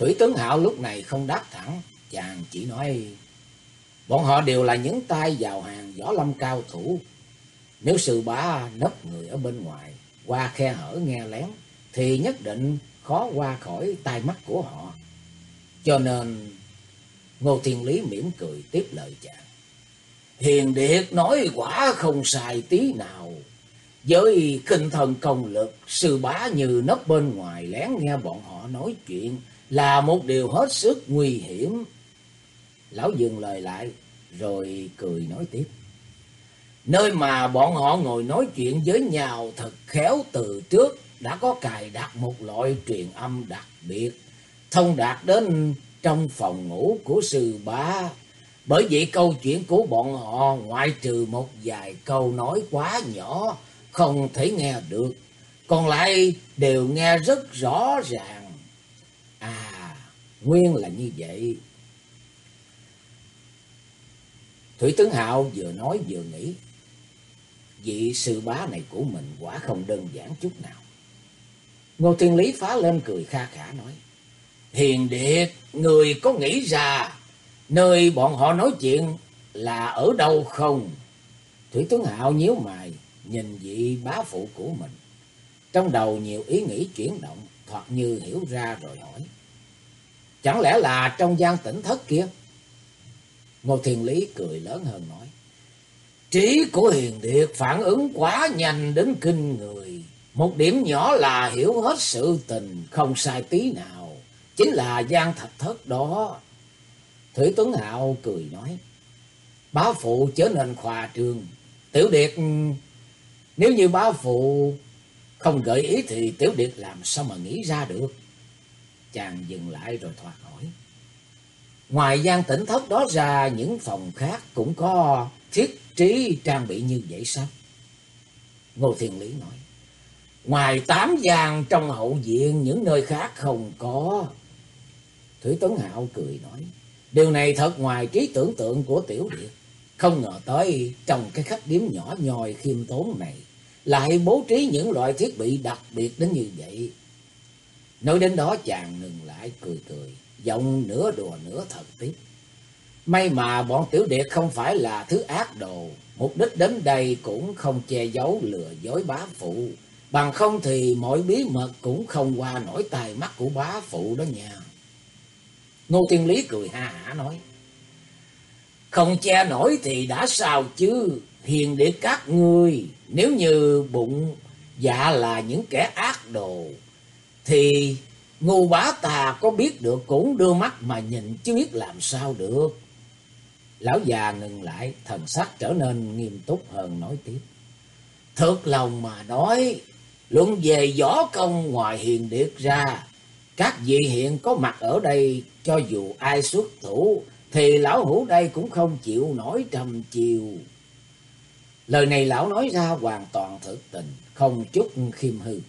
Thủy Tướng Hạo lúc này không đáp thẳng, chàng chỉ nói, bọn họ đều là những tay vào hàng võ lâm cao thủ. Nếu sư bá nấp người ở bên ngoài, qua khe hở nghe lén, thì nhất định khó qua khỏi tai mắt của họ. Cho nên Ngô Thiên Lý mỉm cười tiếp lời chàng. Hiền Điệt nói quả không sai tí nào. Với kinh thần công lực, sư bá như nấp bên ngoài lén nghe bọn họ nói chuyện là một điều hết sức nguy hiểm. Lão dừng lời lại, rồi cười nói tiếp. Nơi mà bọn họ ngồi nói chuyện với nhau thật khéo từ trước đã có cài đặt một loại truyền âm đặc biệt, thông đạt đến trong phòng ngủ của sư bá. Bởi vậy câu chuyện của bọn họ ngoại trừ một vài câu nói quá nhỏ, không thể nghe được, còn lại đều nghe rất rõ ràng. Nguyên là như vậy. Thủy Tướng Hạo vừa nói vừa nghĩ, vị sư bá này của mình quả không đơn giản chút nào. Ngô Thiên Lý phá lên cười kha khả nói, Hiền Điệt, người có nghĩ ra nơi bọn họ nói chuyện là ở đâu không? Thủy Tướng Hạo nhíu mày, nhìn vị bá phụ của mình. Trong đầu nhiều ý nghĩ chuyển động, thoạt như hiểu ra rồi hỏi. Chẳng lẽ là trong gian tỉnh thất kia? Ngô Thiên Lý cười lớn hơn nói. Trí của Hiền Điệt phản ứng quá nhanh đến kinh người. Một điểm nhỏ là hiểu hết sự tình, không sai tí nào. Chính là gian thạch thất đó. Thủy Tuấn Hạo cười nói. Bá phụ trở nên khoa trương. Tiểu Điệt, nếu như bá phụ không gợi ý thì Tiểu Điệt làm sao mà nghĩ ra được. Chàng dừng lại rồi thoạt hỏi. Ngoài gian tỉnh thất đó ra, những phòng khác cũng có thiết trí trang bị như vậy sao? Ngô Thiên Lý nói. Ngoài tám gian trong hậu viện, những nơi khác không có. Thủy Tuấn Hạo cười nói. Điều này thật ngoài trí tưởng tượng của Tiểu địa Không ngờ tới trong cái khách điếm nhỏ nhòi khiêm tốn này, lại bố trí những loại thiết bị đặc biệt đến như vậy. Nói đến đó chàng ngừng lại cười cười, giọng nửa đùa nửa thật tiếp. May mà bọn tiểu điệt không phải là thứ ác đồ, mục đích đến đây cũng không che giấu lừa dối bá phụ. Bằng không thì mọi bí mật cũng không qua nổi tài mắt của bá phụ đó nha. Ngô Thiên Lý cười ha hả nói. Không che nổi thì đã sao chứ, hiền để các ngươi, nếu như bụng dạ là những kẻ ác đồ, thì ngu bá tà có biết được cũng đưa mắt mà nhìn chứ biết làm sao được. Lão già ngừng lại, thần sắc trở nên nghiêm túc hơn nói tiếp. Thật lòng mà nói, luận về võ công ngoài hiền điệt ra, các vị hiện có mặt ở đây, cho dù ai xuất thủ, thì lão hữu đây cũng không chịu nổi trầm chiều. Lời này lão nói ra hoàn toàn thực tình, không chút khiêm hư.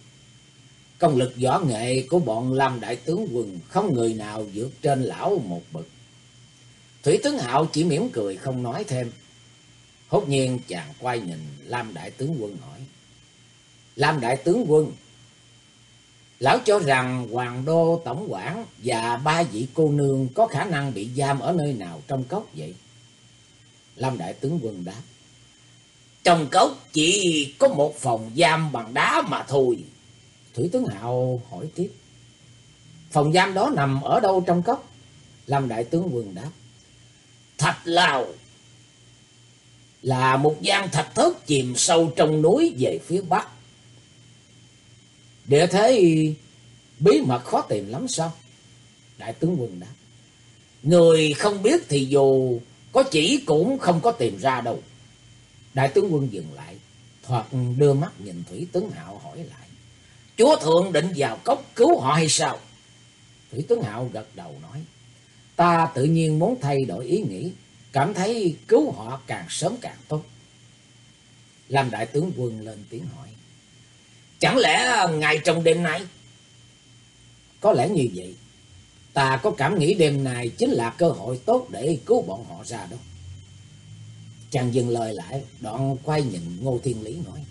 Công lực võ nghệ của bọn Lam Đại Tướng Quân không người nào vượt trên lão một bậc. Thủy Tướng Hạo chỉ mỉm cười không nói thêm. Hốt nhiên chàng quay nhìn Lam Đại Tướng Quân hỏi. Lam Đại Tướng Quân, lão cho rằng Hoàng Đô Tổng quản và ba vị cô nương có khả năng bị giam ở nơi nào trong cốc vậy? Lam Đại Tướng Quân đáp. Trong cốc chỉ có một phòng giam bằng đá mà thôi. Thủy Tướng Hạo hỏi tiếp. Phòng giam đó nằm ở đâu trong cốc? Lâm Đại Tướng Quân đáp. Thạch Lào là một gian thạch thất chìm sâu trong núi về phía bắc. Địa thế bí mật khó tìm lắm sao? Đại tướng quân đáp. Người không biết thì dù có chỉ cũng không có tìm ra đâu. Đại tướng quân dừng lại, thoạt đưa mắt nhìn Thủy tướng Hạo hỏi lại. Chúa thượng định vào cốc cứu họ hay sao? Thủy tướng Hạo gật đầu nói. Ta tự nhiên muốn thay đổi ý nghĩ, cảm thấy cứu họ càng sớm càng tốt. Làm đại tướng quân lên tiếng hỏi. Chẳng lẽ ngày trong đêm nay? Có lẽ như vậy. Ta có cảm nghĩ đêm nay chính là cơ hội tốt để cứu bọn họ ra đó. Chàng dừng lời lại, đoạn quay nhìn Ngô Thiên Lý nói.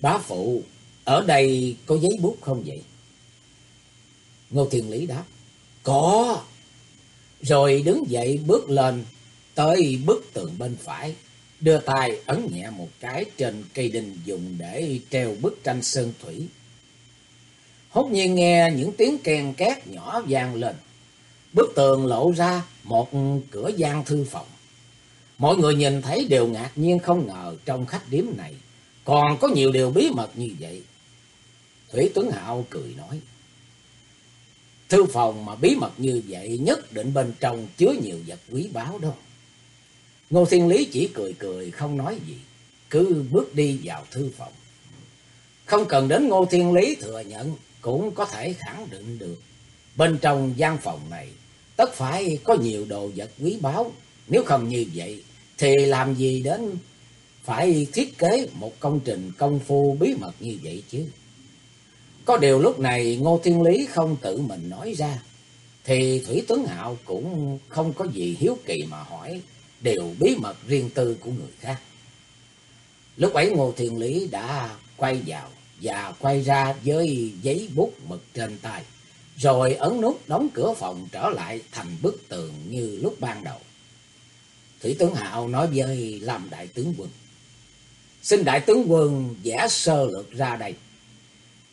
Bá phụ, ở đây có giấy bút không vậy? Ngô Thiên Lý đáp. Có. Rồi đứng dậy bước lên tới bức tường bên phải, đưa tay ấn nhẹ một cái trên cây đình dùng để treo bức tranh sơn thủy. Hốt nhiên nghe những tiếng kèn két nhỏ vang lên. Bức tường lộ ra một cửa gian thư phòng. Mọi người nhìn thấy đều ngạc nhiên không ngờ trong khách điếm này còn có nhiều điều bí mật như vậy. Thủy Tuấn Hạo cười nói. Thư phòng mà bí mật như vậy nhất định bên trong chứa nhiều vật quý báu đó. Ngô Thiên Lý chỉ cười cười không nói gì, cứ bước đi vào thư phòng. Không cần đến Ngô Thiên Lý thừa nhận, cũng có thể khẳng định được. Bên trong gian phòng này, tất phải có nhiều đồ vật quý báu. Nếu không như vậy, thì làm gì đến phải thiết kế một công trình công phu bí mật như vậy chứ. Có điều lúc này Ngô Thiên Lý không tự mình nói ra, thì Thủy Tuấn Hạo cũng không có gì hiếu kỳ mà hỏi đều bí mật riêng tư của người khác. Lúc ấy Ngô Thiên Lý đã quay vào và quay ra với giấy bút mực trên tay, rồi ấn nút đóng cửa phòng trở lại thành bức tường như lúc ban đầu. Thủy tướng Hạo nói với làm đại tướng quân. Xin đại tướng quân vẽ sơ lược ra đây.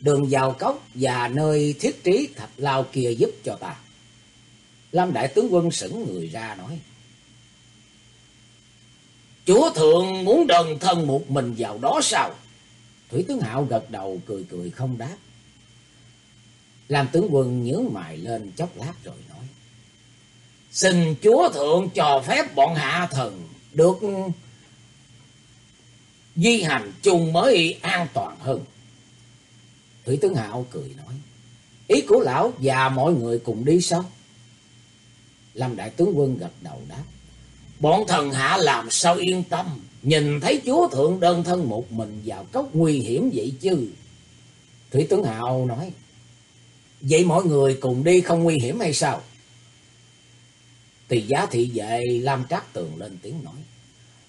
Đường vào cốc và nơi thiết trí thạch lao kia giúp cho ta. Lâm đại tướng quân sững người ra nói. Chúa thượng muốn đơn thân một mình vào đó sao? Thủy tướng Hạo gật đầu cười cười không đáp. Làm tướng quân nhớ mày lên chốc lát rồi nói. Xin chúa thượng cho phép bọn hạ thần được di hành chung mới an toàn hơn. Thủy tướng Hạo cười nói. Ý của lão và mọi người cùng đi sao? Lâm đại tướng quân gật đầu đáp. Bọn thần hạ làm sao yên tâm. Nhìn thấy chúa thượng đơn thân một mình vào cốc nguy hiểm vậy chứ. Thủy tướng Hạo nói. Vậy mọi người cùng đi không nguy hiểm hay sao? Thì giá thị vệ Lam Trác Tường lên tiếng nói.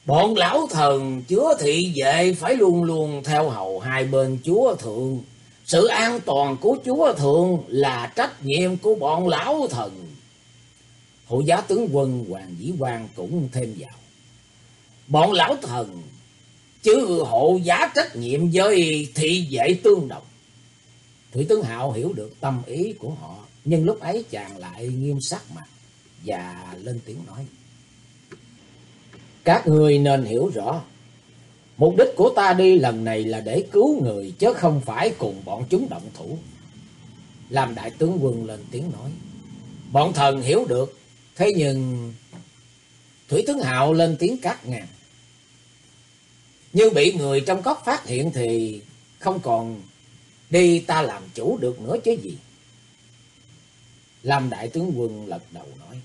Bọn lão thần chúa thị vệ phải luôn luôn theo hầu hai bên chúa thượng. Sự an toàn của chúa thượng là trách nhiệm của bọn lão thần. Hộ giá tướng quân Hoàng Dĩ Quang cũng thêm vào. Bọn lão thần chứ hộ giá trách nhiệm với thị vệ tương đồng. Thủy tướng Hạo hiểu được tâm ý của họ, nhưng lúc ấy chàng lại nghiêm sắc mặt và lên tiếng nói. Các người nên hiểu rõ, mục đích của ta đi lần này là để cứu người chứ không phải cùng bọn chúng động thủ. Làm đại tướng quân lên tiếng nói. Bọn thần hiểu được, thế nhưng... Thủy tướng Hạo lên tiếng cắt ngang. Như bị người trong cốc phát hiện thì không còn đi ta làm chủ được nữa chứ gì. Làm đại tướng quân lật đầu nói.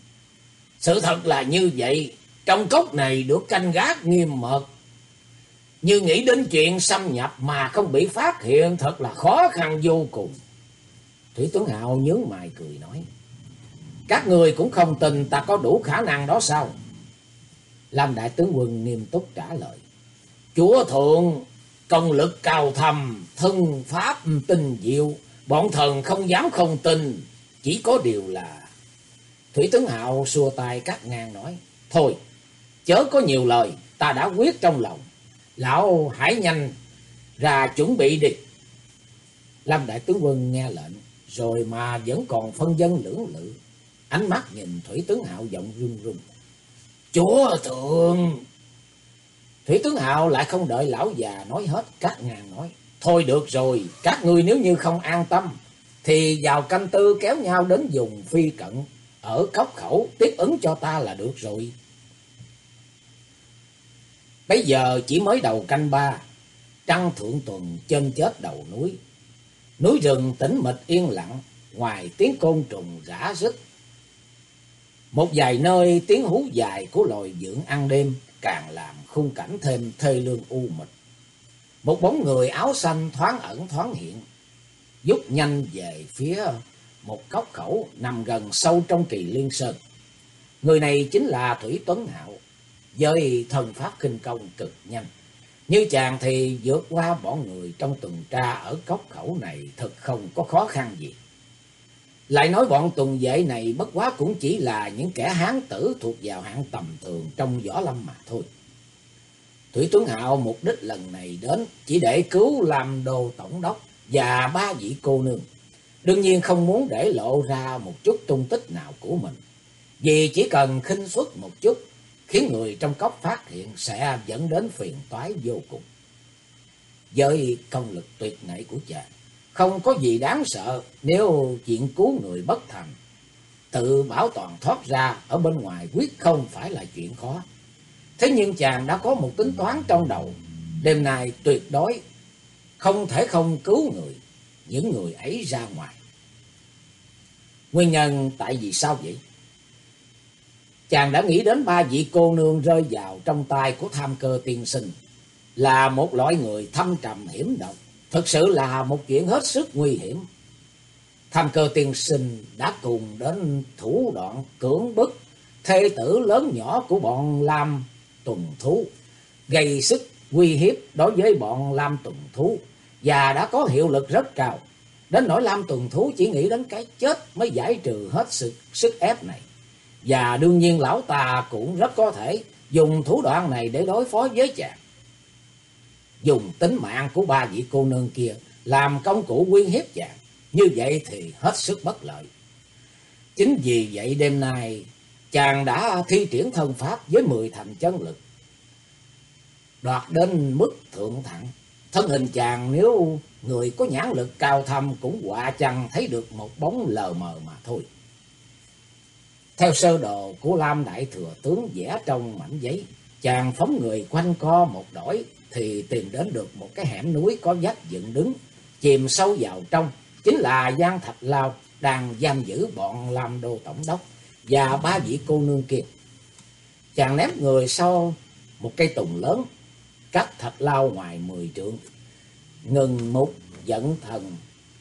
Sự thật là như vậy, trong cốc này được canh gác nghiêm mật. Như nghĩ đến chuyện xâm nhập mà không bị phát hiện thật là khó khăn vô cùng. Thủy Tuấn Hạo nhớ mày cười nói. Các người cũng không tin ta có đủ khả năng đó sao? Lam Đại Tướng Quân nghiêm túc trả lời. Chúa Thượng, công lực cao thầm, thân pháp tinh diệu, bọn thần không dám không tin. Chỉ có điều là Thủy tướng Hạo xua tay các ngang nói. Thôi, chớ có nhiều lời, ta đã quyết trong lòng. Lão hãy nhanh ra chuẩn bị đi. Lâm Đại tướng quân nghe lệnh, rồi mà vẫn còn phân dân lưỡng lự. Ánh mắt nhìn Thủy tướng Hạo giọng run run. Chúa thượng! Thủy tướng Hạo lại không đợi lão già nói hết, các ngàn nói. Thôi được rồi, các ngươi nếu như không an tâm, thì vào canh tư kéo nhau đến dùng phi cận ở cốc khẩu tiếp ứng cho ta là được rồi. Bây giờ chỉ mới đầu canh ba, trăng thượng tuần chân chết đầu núi. Núi rừng tĩnh mịch yên lặng, ngoài tiếng côn trùng rã rít. Một vài nơi tiếng hú dài của loài dưỡng ăn đêm càng làm khung cảnh thêm thê lương u mịch. Một bóng người áo xanh thoáng ẩn thoáng hiện, giúp nhanh về phía một cốc khẩu nằm gần sâu trong kỳ liên sơn. Người này chính là Thủy Tuấn Hạo, với thần pháp kinh công cực nhanh. Như chàng thì vượt qua bọn người trong tuần tra ở cốc khẩu này thật không có khó khăn gì. Lại nói bọn tuần vệ này bất quá cũng chỉ là những kẻ hán tử thuộc vào hạng tầm thường trong võ lâm mà thôi. Thủy Tuấn Hạo mục đích lần này đến chỉ để cứu làm đồ tổng đốc và ba vị cô nương. Đương nhiên không muốn để lộ ra một chút tung tích nào của mình. Vì chỉ cần khinh suất một chút, khiến người trong cốc phát hiện sẽ dẫn đến phiền toái vô cùng. Với công lực tuyệt nảy của chàng, không có gì đáng sợ nếu chuyện cứu người bất thành. Tự bảo toàn thoát ra ở bên ngoài quyết không phải là chuyện khó. Thế nhưng chàng đã có một tính toán trong đầu. Đêm nay tuyệt đối không thể không cứu người, những người ấy ra ngoài. Nguyên nhân tại vì sao vậy? Chàng đã nghĩ đến ba vị cô nương rơi vào trong tay của tham cơ tiên sinh. Là một loại người thâm trầm hiểm độc. Thực sự là một chuyện hết sức nguy hiểm. Tham cơ tiên sinh đã cùng đến thủ đoạn cưỡng bức thê tử lớn nhỏ của bọn Lam tuần thú, gây sức uy hiếp đối với bọn Lam tuần thú và đã có hiệu lực rất cao. Đến nỗi Lam tuần thú chỉ nghĩ đến cái chết mới giải trừ hết sự sức ép này. Và đương nhiên lão ta cũng rất có thể dùng thủ đoạn này để đối phó với chàng. Dùng tính mạng của ba vị cô nương kia làm công cụ quyên hiếp chàng. Như vậy thì hết sức bất lợi. Chính vì vậy đêm nay, chàng đã thi triển thân pháp với mười thành chân lực. Đoạt đến mức thượng thẳng. Thân hình chàng nếu người có nhãn lực cao thâm cũng quả chẳng thấy được một bóng lờ mờ mà thôi. Theo sơ đồ của Lam Đại Thừa Tướng vẽ trong mảnh giấy, chàng phóng người quanh co một đổi thì tìm đến được một cái hẻm núi có vách dựng đứng, chìm sâu vào trong, chính là Giang Thạch Lao đang giam giữ bọn Lam Đô Tổng đốc và ba vị cô nương kia. Chàng ném người sau một cây tùng lớn, cắt Thạch Lao ngoài mười trượng, ngừng một dẫn thần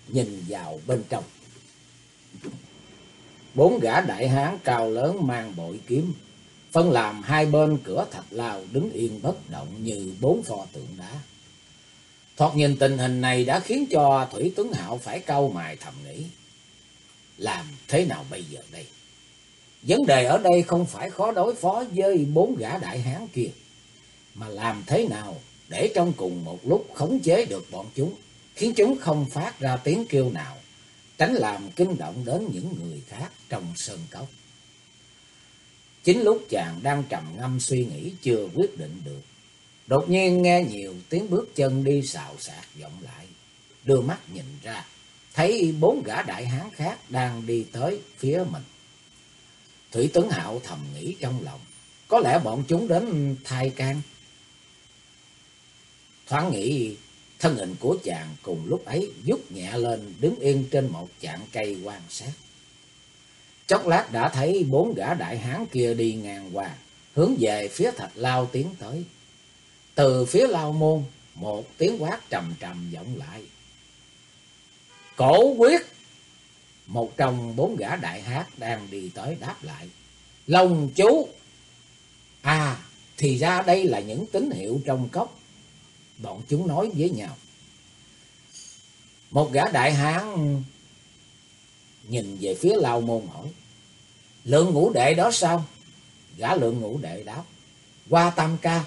nhìn vào bên trong. Bốn gã đại hán cao lớn mang bội kiếm, phân làm hai bên cửa thạch lao đứng yên bất động như bốn pho tượng đá. Thoạt nhìn tình hình này đã khiến cho Thủy Tuấn Hạo phải cau mày thầm nghĩ. Làm thế nào bây giờ đây? Vấn đề ở đây không phải khó đối phó với bốn gã đại hán kia, mà làm thế nào để trong cùng một lúc khống chế được bọn chúng, khiến chúng không phát ra tiếng kêu nào tránh làm kinh động đến những người khác trong sơn cốc. Chính lúc chàng đang trầm ngâm suy nghĩ chưa quyết định được, đột nhiên nghe nhiều tiếng bước chân đi xào xạc vọng lại, đưa mắt nhìn ra, thấy bốn gã đại hán khác đang đi tới phía mình. Thủy Tuấn Hạo thầm nghĩ trong lòng, có lẽ bọn chúng đến thai can. Thoáng nghĩ Thân hình của chàng cùng lúc ấy rút nhẹ lên đứng yên trên một chạng cây quan sát. Chốc lát đã thấy bốn gã đại hán kia đi ngang qua, hướng về phía thạch lao tiến tới. Từ phía lao môn, một tiếng quát trầm trầm vọng lại. Cổ quyết! Một trong bốn gã đại hát đang đi tới đáp lại. Long chú! À, thì ra đây là những tín hiệu trong cốc bọn chúng nói với nhau. Một gã đại hán nhìn về phía lao môn hỏi. Lượng ngũ đệ đó sao? Gã lượng ngũ đệ đáp. Qua tam ca,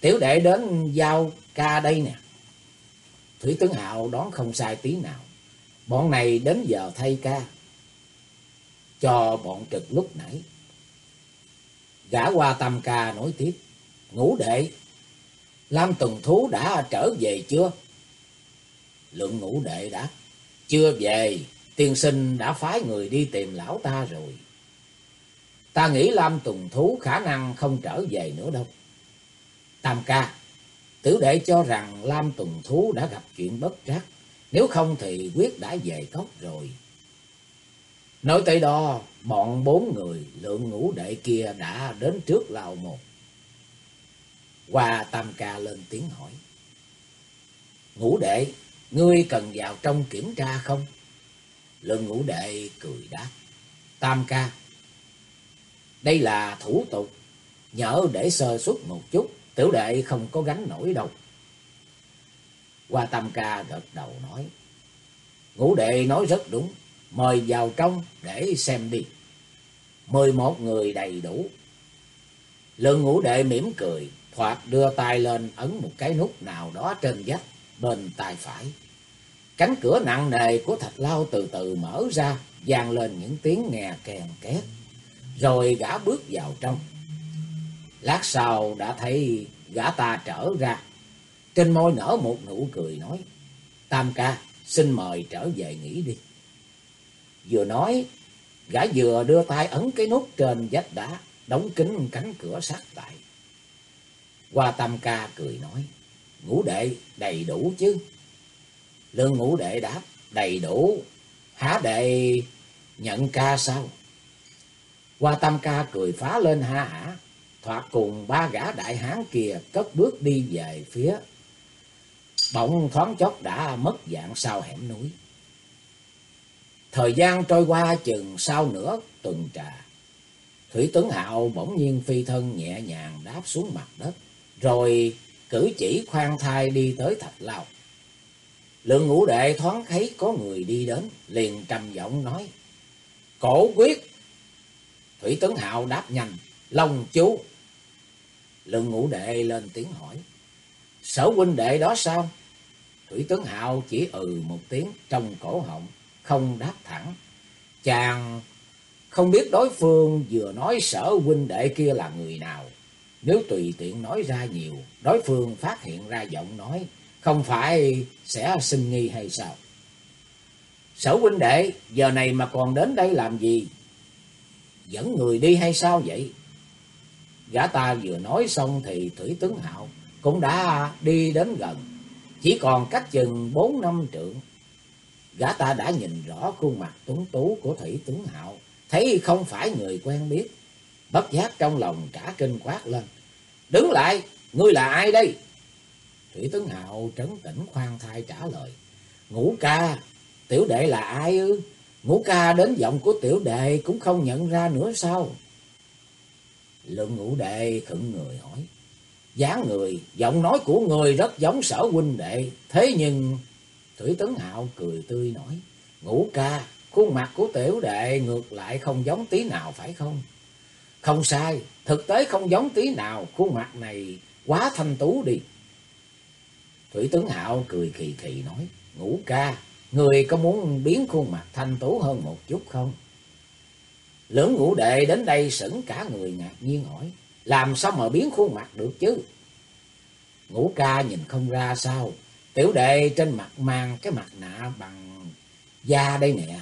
tiểu đệ đến giao ca đây nè. Thủy tướng hạo đón không sai tí nào. Bọn này đến giờ thay ca. Cho bọn trực lúc nãy. Gã qua tam ca nói tiếp. Ngũ đệ Lam Tùng Thú đã trở về chưa? Lượng ngũ đệ đã Chưa về, tiên sinh đã phái người đi tìm lão ta rồi. Ta nghĩ Lam Tùng Thú khả năng không trở về nữa đâu. Tam ca, tử đệ cho rằng Lam Tùng Thú đã gặp chuyện bất trắc. Nếu không thì quyết đã về cốc rồi. Nói tới đó, bọn bốn người lượng ngũ đệ kia đã đến trước lào một. Hoa Tam Ca lên tiếng hỏi. Ngũ đệ, ngươi cần vào trong kiểm tra không? Lương ngũ đệ cười đáp. Tam Ca, đây là thủ tục, nhớ để sơ suất một chút, tiểu đệ không có gánh nổi đâu. Hoa Tam Ca gật đầu nói. Ngũ đệ nói rất đúng, mời vào trong để xem đi. mười một người đầy đủ. Lương ngũ đệ mỉm cười, thoạt đưa tay lên ấn một cái nút nào đó trên vách bên tay phải. Cánh cửa nặng nề của thạch lao từ từ mở ra, vang lên những tiếng nghe kèn két. Rồi gã bước vào trong. Lát sau đã thấy gã ta trở ra. Trên môi nở một nụ cười nói. Tam ca, xin mời trở về nghỉ đi. Vừa nói, gã vừa đưa tay ấn cái nút trên vách đá, đóng kín cánh cửa sắt lại. Qua tam ca cười nói, ngũ đệ đầy đủ chứ. Lương ngũ đệ đáp, đầy đủ, há đệ nhận ca sao? Qua tam ca cười phá lên ha hả, thoạt cùng ba gã đại hán kia cất bước đi về phía. Bỗng thoáng chốc đã mất dạng sau hẻm núi. Thời gian trôi qua chừng sau nửa tuần trà. Thủy Tuấn Hạo bỗng nhiên phi thân nhẹ nhàng đáp xuống mặt đất, rồi cử chỉ khoan thai đi tới thạch lao. Lượng ngũ đệ thoáng thấy có người đi đến, liền trầm giọng nói, Cổ quyết! Thủy tấn Hạo đáp nhanh, Long chú! Lượng ngũ đệ lên tiếng hỏi, Sở huynh đệ đó sao? Thủy tấn Hạo chỉ ừ một tiếng trong cổ họng, không đáp thẳng. Chàng không biết đối phương vừa nói sở huynh đệ kia là người nào. Nếu tùy tiện nói ra nhiều, đối phương phát hiện ra giọng nói, không phải sẽ sinh nghi hay sao? Sở huynh đệ, giờ này mà còn đến đây làm gì? Dẫn người đi hay sao vậy? Gã ta vừa nói xong thì Thủy Tướng Hạo cũng đã đi đến gần, chỉ còn cách chừng bốn năm trượng. Gã ta đã nhìn rõ khuôn mặt tuấn tú của Thủy Tướng Hạo, thấy không phải người quen biết. Bất giác trong lòng cả kinh quát lên. Đứng lại, ngươi là ai đây? Thủy Tướng Hạo trấn tĩnh khoan thai trả lời. Ngũ ca, tiểu đệ là ai ư? Ngũ ca đến giọng của tiểu đệ cũng không nhận ra nữa sao? Lượng ngũ đệ khựng người hỏi. dáng người, giọng nói của người rất giống sở huynh đệ. Thế nhưng... Thủy Tấn Hạo cười tươi nói. Ngũ ca, khuôn mặt của tiểu đệ ngược lại không giống tí nào phải không? Không sai, thực tế không giống tí nào. Khuôn mặt này quá thanh tú đi. Thủy tướng Hạo cười kỳ kỳ nói. Ngũ ca, người có muốn biến khuôn mặt thanh tú hơn một chút không? Lưỡng ngũ đệ đến đây sững cả người ngạc nhiên hỏi. Làm sao mà biến khuôn mặt được chứ? Ngũ ca nhìn không ra sao. Tiểu đệ trên mặt mang cái mặt nạ bằng da đây nè.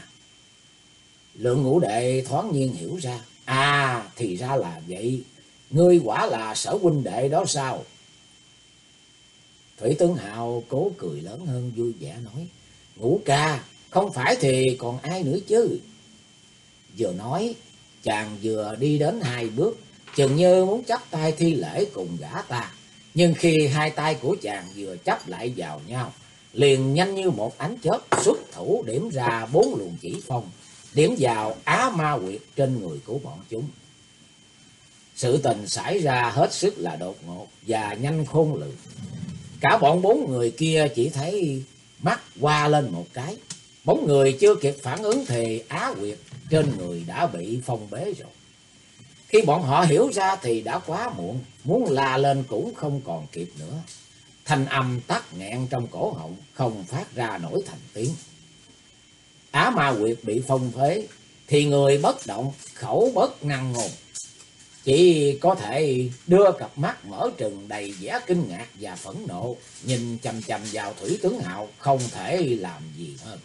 Lượng ngũ đệ thoáng nhiên hiểu ra. À thì ra là vậy. Ngươi quả là sở huynh đệ đó sao? Thủy Tướng Hào cố cười lớn hơn vui vẻ nói. Ngũ ca, không phải thì còn ai nữa chứ? Vừa nói, chàng vừa đi đến hai bước, chừng như muốn chấp tay thi lễ cùng gã ta. Nhưng khi hai tay của chàng vừa chấp lại vào nhau, liền nhanh như một ánh chớp xuất thủ điểm ra bốn luồng chỉ phong, điểm vào á ma quyệt trên người của bọn chúng. Sự tình xảy ra hết sức là đột ngột và nhanh khôn lường. Cả bọn bốn người kia chỉ thấy mắt qua lên một cái. Bóng người chưa kịp phản ứng thì á quyệt trên người đã bị phong bế rồi. Khi bọn họ hiểu ra thì đã quá muộn, muốn la lên cũng không còn kịp nữa. Thanh âm tắt nghẹn trong cổ họng, không phát ra nổi thành tiếng. Á ma quyệt bị phong phế, thì người bất động, khẩu bất năng ngôn. Chỉ có thể đưa cặp mắt mở trừng đầy vẻ kinh ngạc và phẫn nộ, nhìn chầm chầm vào Thủy Tướng Hạo, không thể làm gì hơn.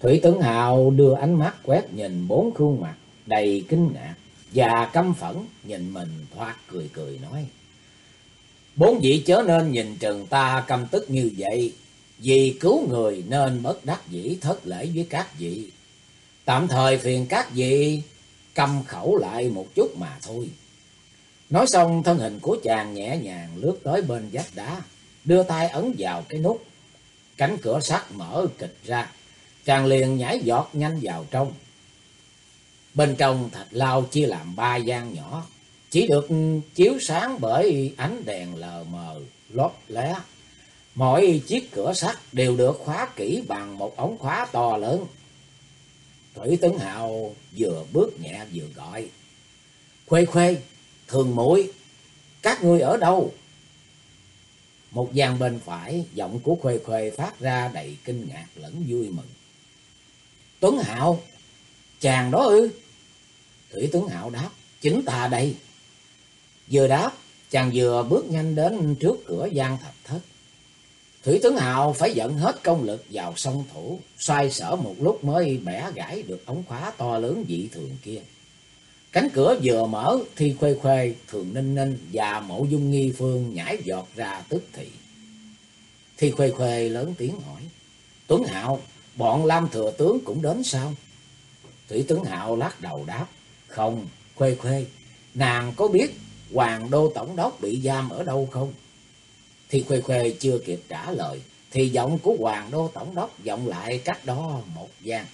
Thủy Tướng Hào đưa ánh mắt quét nhìn bốn khuôn mặt đầy kinh ngạc và căm phẫn nhìn mình thoát cười cười nói. Bốn vị chớ nên nhìn trừng ta căm tức như vậy, vì cứu người nên bất đắc dĩ thất lễ với các vị. Tạm thời phiền các vị cầm khẩu lại một chút mà thôi. Nói xong thân hình của chàng nhẹ nhàng lướt tới bên vách đá, đưa tay ấn vào cái nút. Cánh cửa sắt mở kịch ra, chàng liền nhảy giọt nhanh vào trong. Bên trong thạch lao chia làm ba gian nhỏ, chỉ được chiếu sáng bởi ánh đèn lờ mờ, lót lé. Mỗi chiếc cửa sắt đều được khóa kỹ bằng một ống khóa to lớn. Thủy Tấn Hào vừa bước nhẹ vừa gọi. Khuê khuê, thường mũi. các ngươi ở đâu? Một dàn bên phải, giọng của Khuê Khuê phát ra đầy kinh ngạc lẫn vui mừng. Tuấn Hạo, chàng đó ư? Thủy Tuấn Hạo đáp, chính ta đây. Vừa đáp, chàng vừa bước nhanh đến trước cửa gian thạch thất. Thủy Tuấn Hào phải dẫn hết công lực vào sông thủ, xoay sở một lúc mới bẻ gãy được ống khóa to lớn dị thường kia. Cánh cửa vừa mở thì khuê khuê, thường ninh ninh và mộ dung nghi phương nhảy giọt ra tức thị. Thì khuê khuê lớn tiếng hỏi, Tuấn Hạo, bọn Lam Thừa Tướng cũng đến sao? Thủy Tuấn Hạo lắc đầu đáp, không, khuê khuê, nàng có biết Hoàng Đô Tổng đốc bị giam ở đâu không? Thì khuê khuê chưa kịp trả lời, thì giọng của Hoàng Đô Tổng đốc vọng lại cách đó một gian.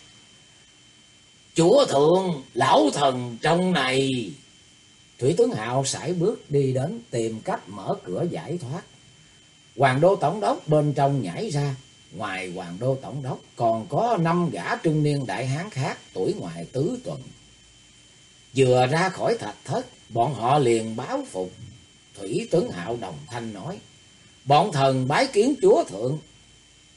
Chúa thượng, lão thần trong này. Thủy tướng Hạo sải bước đi đến tìm cách mở cửa giải thoát. Hoàng đô tổng đốc bên trong nhảy ra. Ngoài hoàng đô tổng đốc còn có năm gã trung niên đại hán khác tuổi ngoài tứ tuần. Vừa ra khỏi thạch thất, bọn họ liền báo phục. Thủy tướng Hạo đồng thanh nói. Bọn thần bái kiến chúa thượng.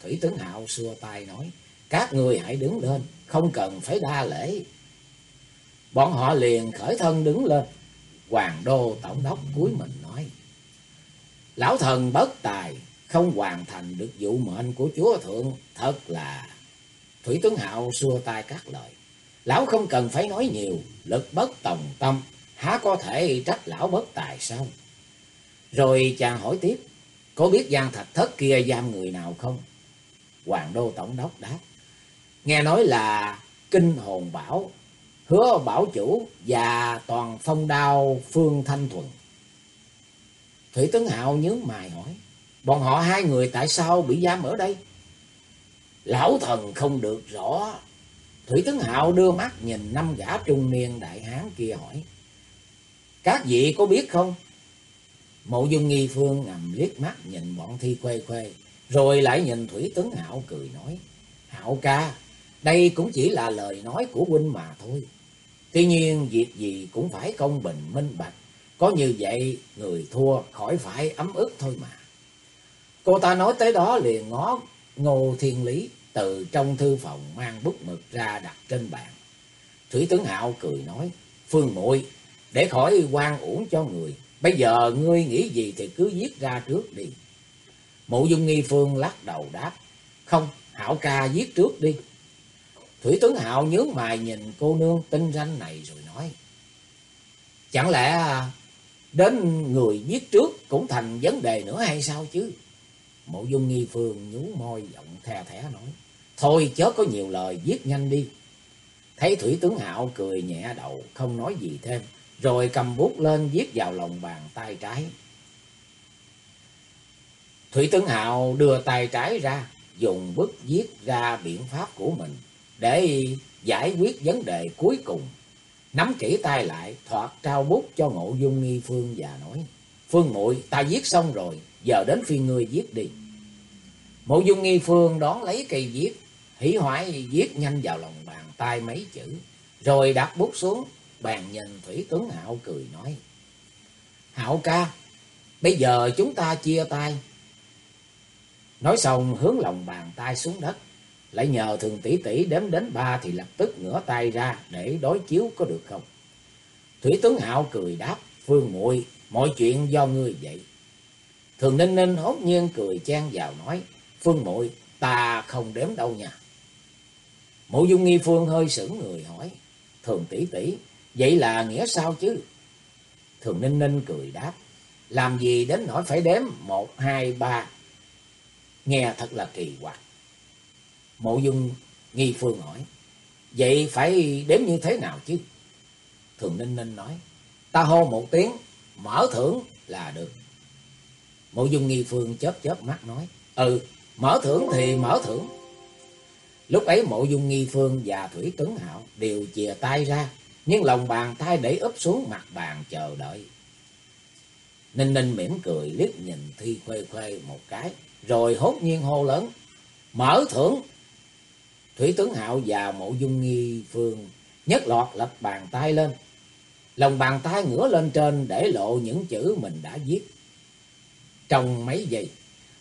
Thủy tướng Hạo xua tay nói. Các người hãy đứng lên, không cần phải đa lễ. Bọn họ liền khởi thân đứng lên. Hoàng đô tổng đốc cuối mình nói. Lão thần bất tài, không hoàn thành được vụ mệnh của chúa thượng, thật là... Thủy tướng Hạo xua tay các lời. Lão không cần phải nói nhiều, lực bất tòng tâm, há có thể trách lão bất tài sao? Rồi chàng hỏi tiếp, có biết gian thạch thất kia giam người nào không? Hoàng đô tổng đốc đáp, Nghe nói là Kinh Hồn Bảo, Hứa Bảo Chủ và Toàn Phong Đao Phương Thanh Thuần. Thủy Tấn Hạo nhớ mày hỏi, bọn họ hai người tại sao bị giam ở đây? Lão thần không được rõ. Thủy Tấn Hạo đưa mắt nhìn năm gã trung niên đại hán kia hỏi. Các vị có biết không? Mộ dung nghi phương ngầm liếc mắt nhìn bọn thi khuê khuê, rồi lại nhìn Thủy Tấn Hạo cười nói. Hạo ca, đây cũng chỉ là lời nói của huynh mà thôi. Tuy nhiên việc gì cũng phải công bình minh bạch. Có như vậy người thua khỏi phải ấm ức thôi mà. Cô ta nói tới đó liền ngó Ngô Thiên Lý từ trong thư phòng mang bút mực ra đặt trên bàn. Thủy tướng Hạo cười nói, Phương muội để khỏi quan uổng cho người. Bây giờ ngươi nghĩ gì thì cứ viết ra trước đi. Mộ dung nghi phương lắc đầu đáp, không, hảo ca viết trước đi. Thủy tướng Hạo nhớ mày nhìn cô nương tinh ranh này rồi nói. Chẳng lẽ à, đến người giết trước cũng thành vấn đề nữa hay sao chứ? Mộ dung nghi phương nhú môi giọng thè thẻ nói. Thôi chớ có nhiều lời viết nhanh đi. Thấy Thủy tướng Hạo cười nhẹ đầu không nói gì thêm. Rồi cầm bút lên viết vào lòng bàn tay trái. Thủy tướng Hạo đưa tay trái ra. Dùng bút viết ra biện pháp của mình để giải quyết vấn đề cuối cùng. Nắm kỹ tay lại, thoạt trao bút cho Ngộ Dung Nghi Phương và nói, Phương muội ta viết xong rồi, giờ đến phiên ngươi viết đi. Mộ Dung Nghi Phương đón lấy cây viết, hỉ hoại viết nhanh vào lòng bàn tay mấy chữ, rồi đặt bút xuống, bàn nhìn Thủy Tuấn Hạo cười nói, Hạo ca, bây giờ chúng ta chia tay. Nói xong hướng lòng bàn tay xuống đất, lại nhờ thường tỷ tỷ đếm đến ba thì lập tức ngửa tay ra để đối chiếu có được không? Thủy Tuấn Hạo cười đáp, Phương muội mọi chuyện do ngươi vậy. Thường Ninh Ninh hốt nhiên cười chen vào nói, Phương muội ta không đếm đâu nha. Mộ Dung Nghi Phương hơi sững người hỏi, Thường tỷ tỷ, vậy là nghĩa sao chứ? Thường Ninh Ninh cười đáp, làm gì đến nỗi phải đếm một, hai, ba. Nghe thật là kỳ quặc. Mộ dung nghi phương hỏi. Vậy phải đếm như thế nào chứ? Thường Ninh Ninh nói. Ta hô một tiếng, mở thưởng là được. Mộ dung nghi phương chớp chớp mắt nói. Ừ, mở thưởng thì mở thưởng. Lúc ấy mộ dung nghi phương và Thủy Tuấn Hạo đều chìa tay ra. Nhưng lòng bàn tay để úp xuống mặt bàn chờ đợi. Ninh Ninh mỉm cười liếc nhìn Thi Khuê Khuê một cái. rồi hốt nhiên hô lớn, mở thưởng. Thủy tướng Hạo và mộ dung nghi phương nhất lọt lập bàn tay lên. Lòng bàn tay ngửa lên trên để lộ những chữ mình đã viết. Trong mấy giây,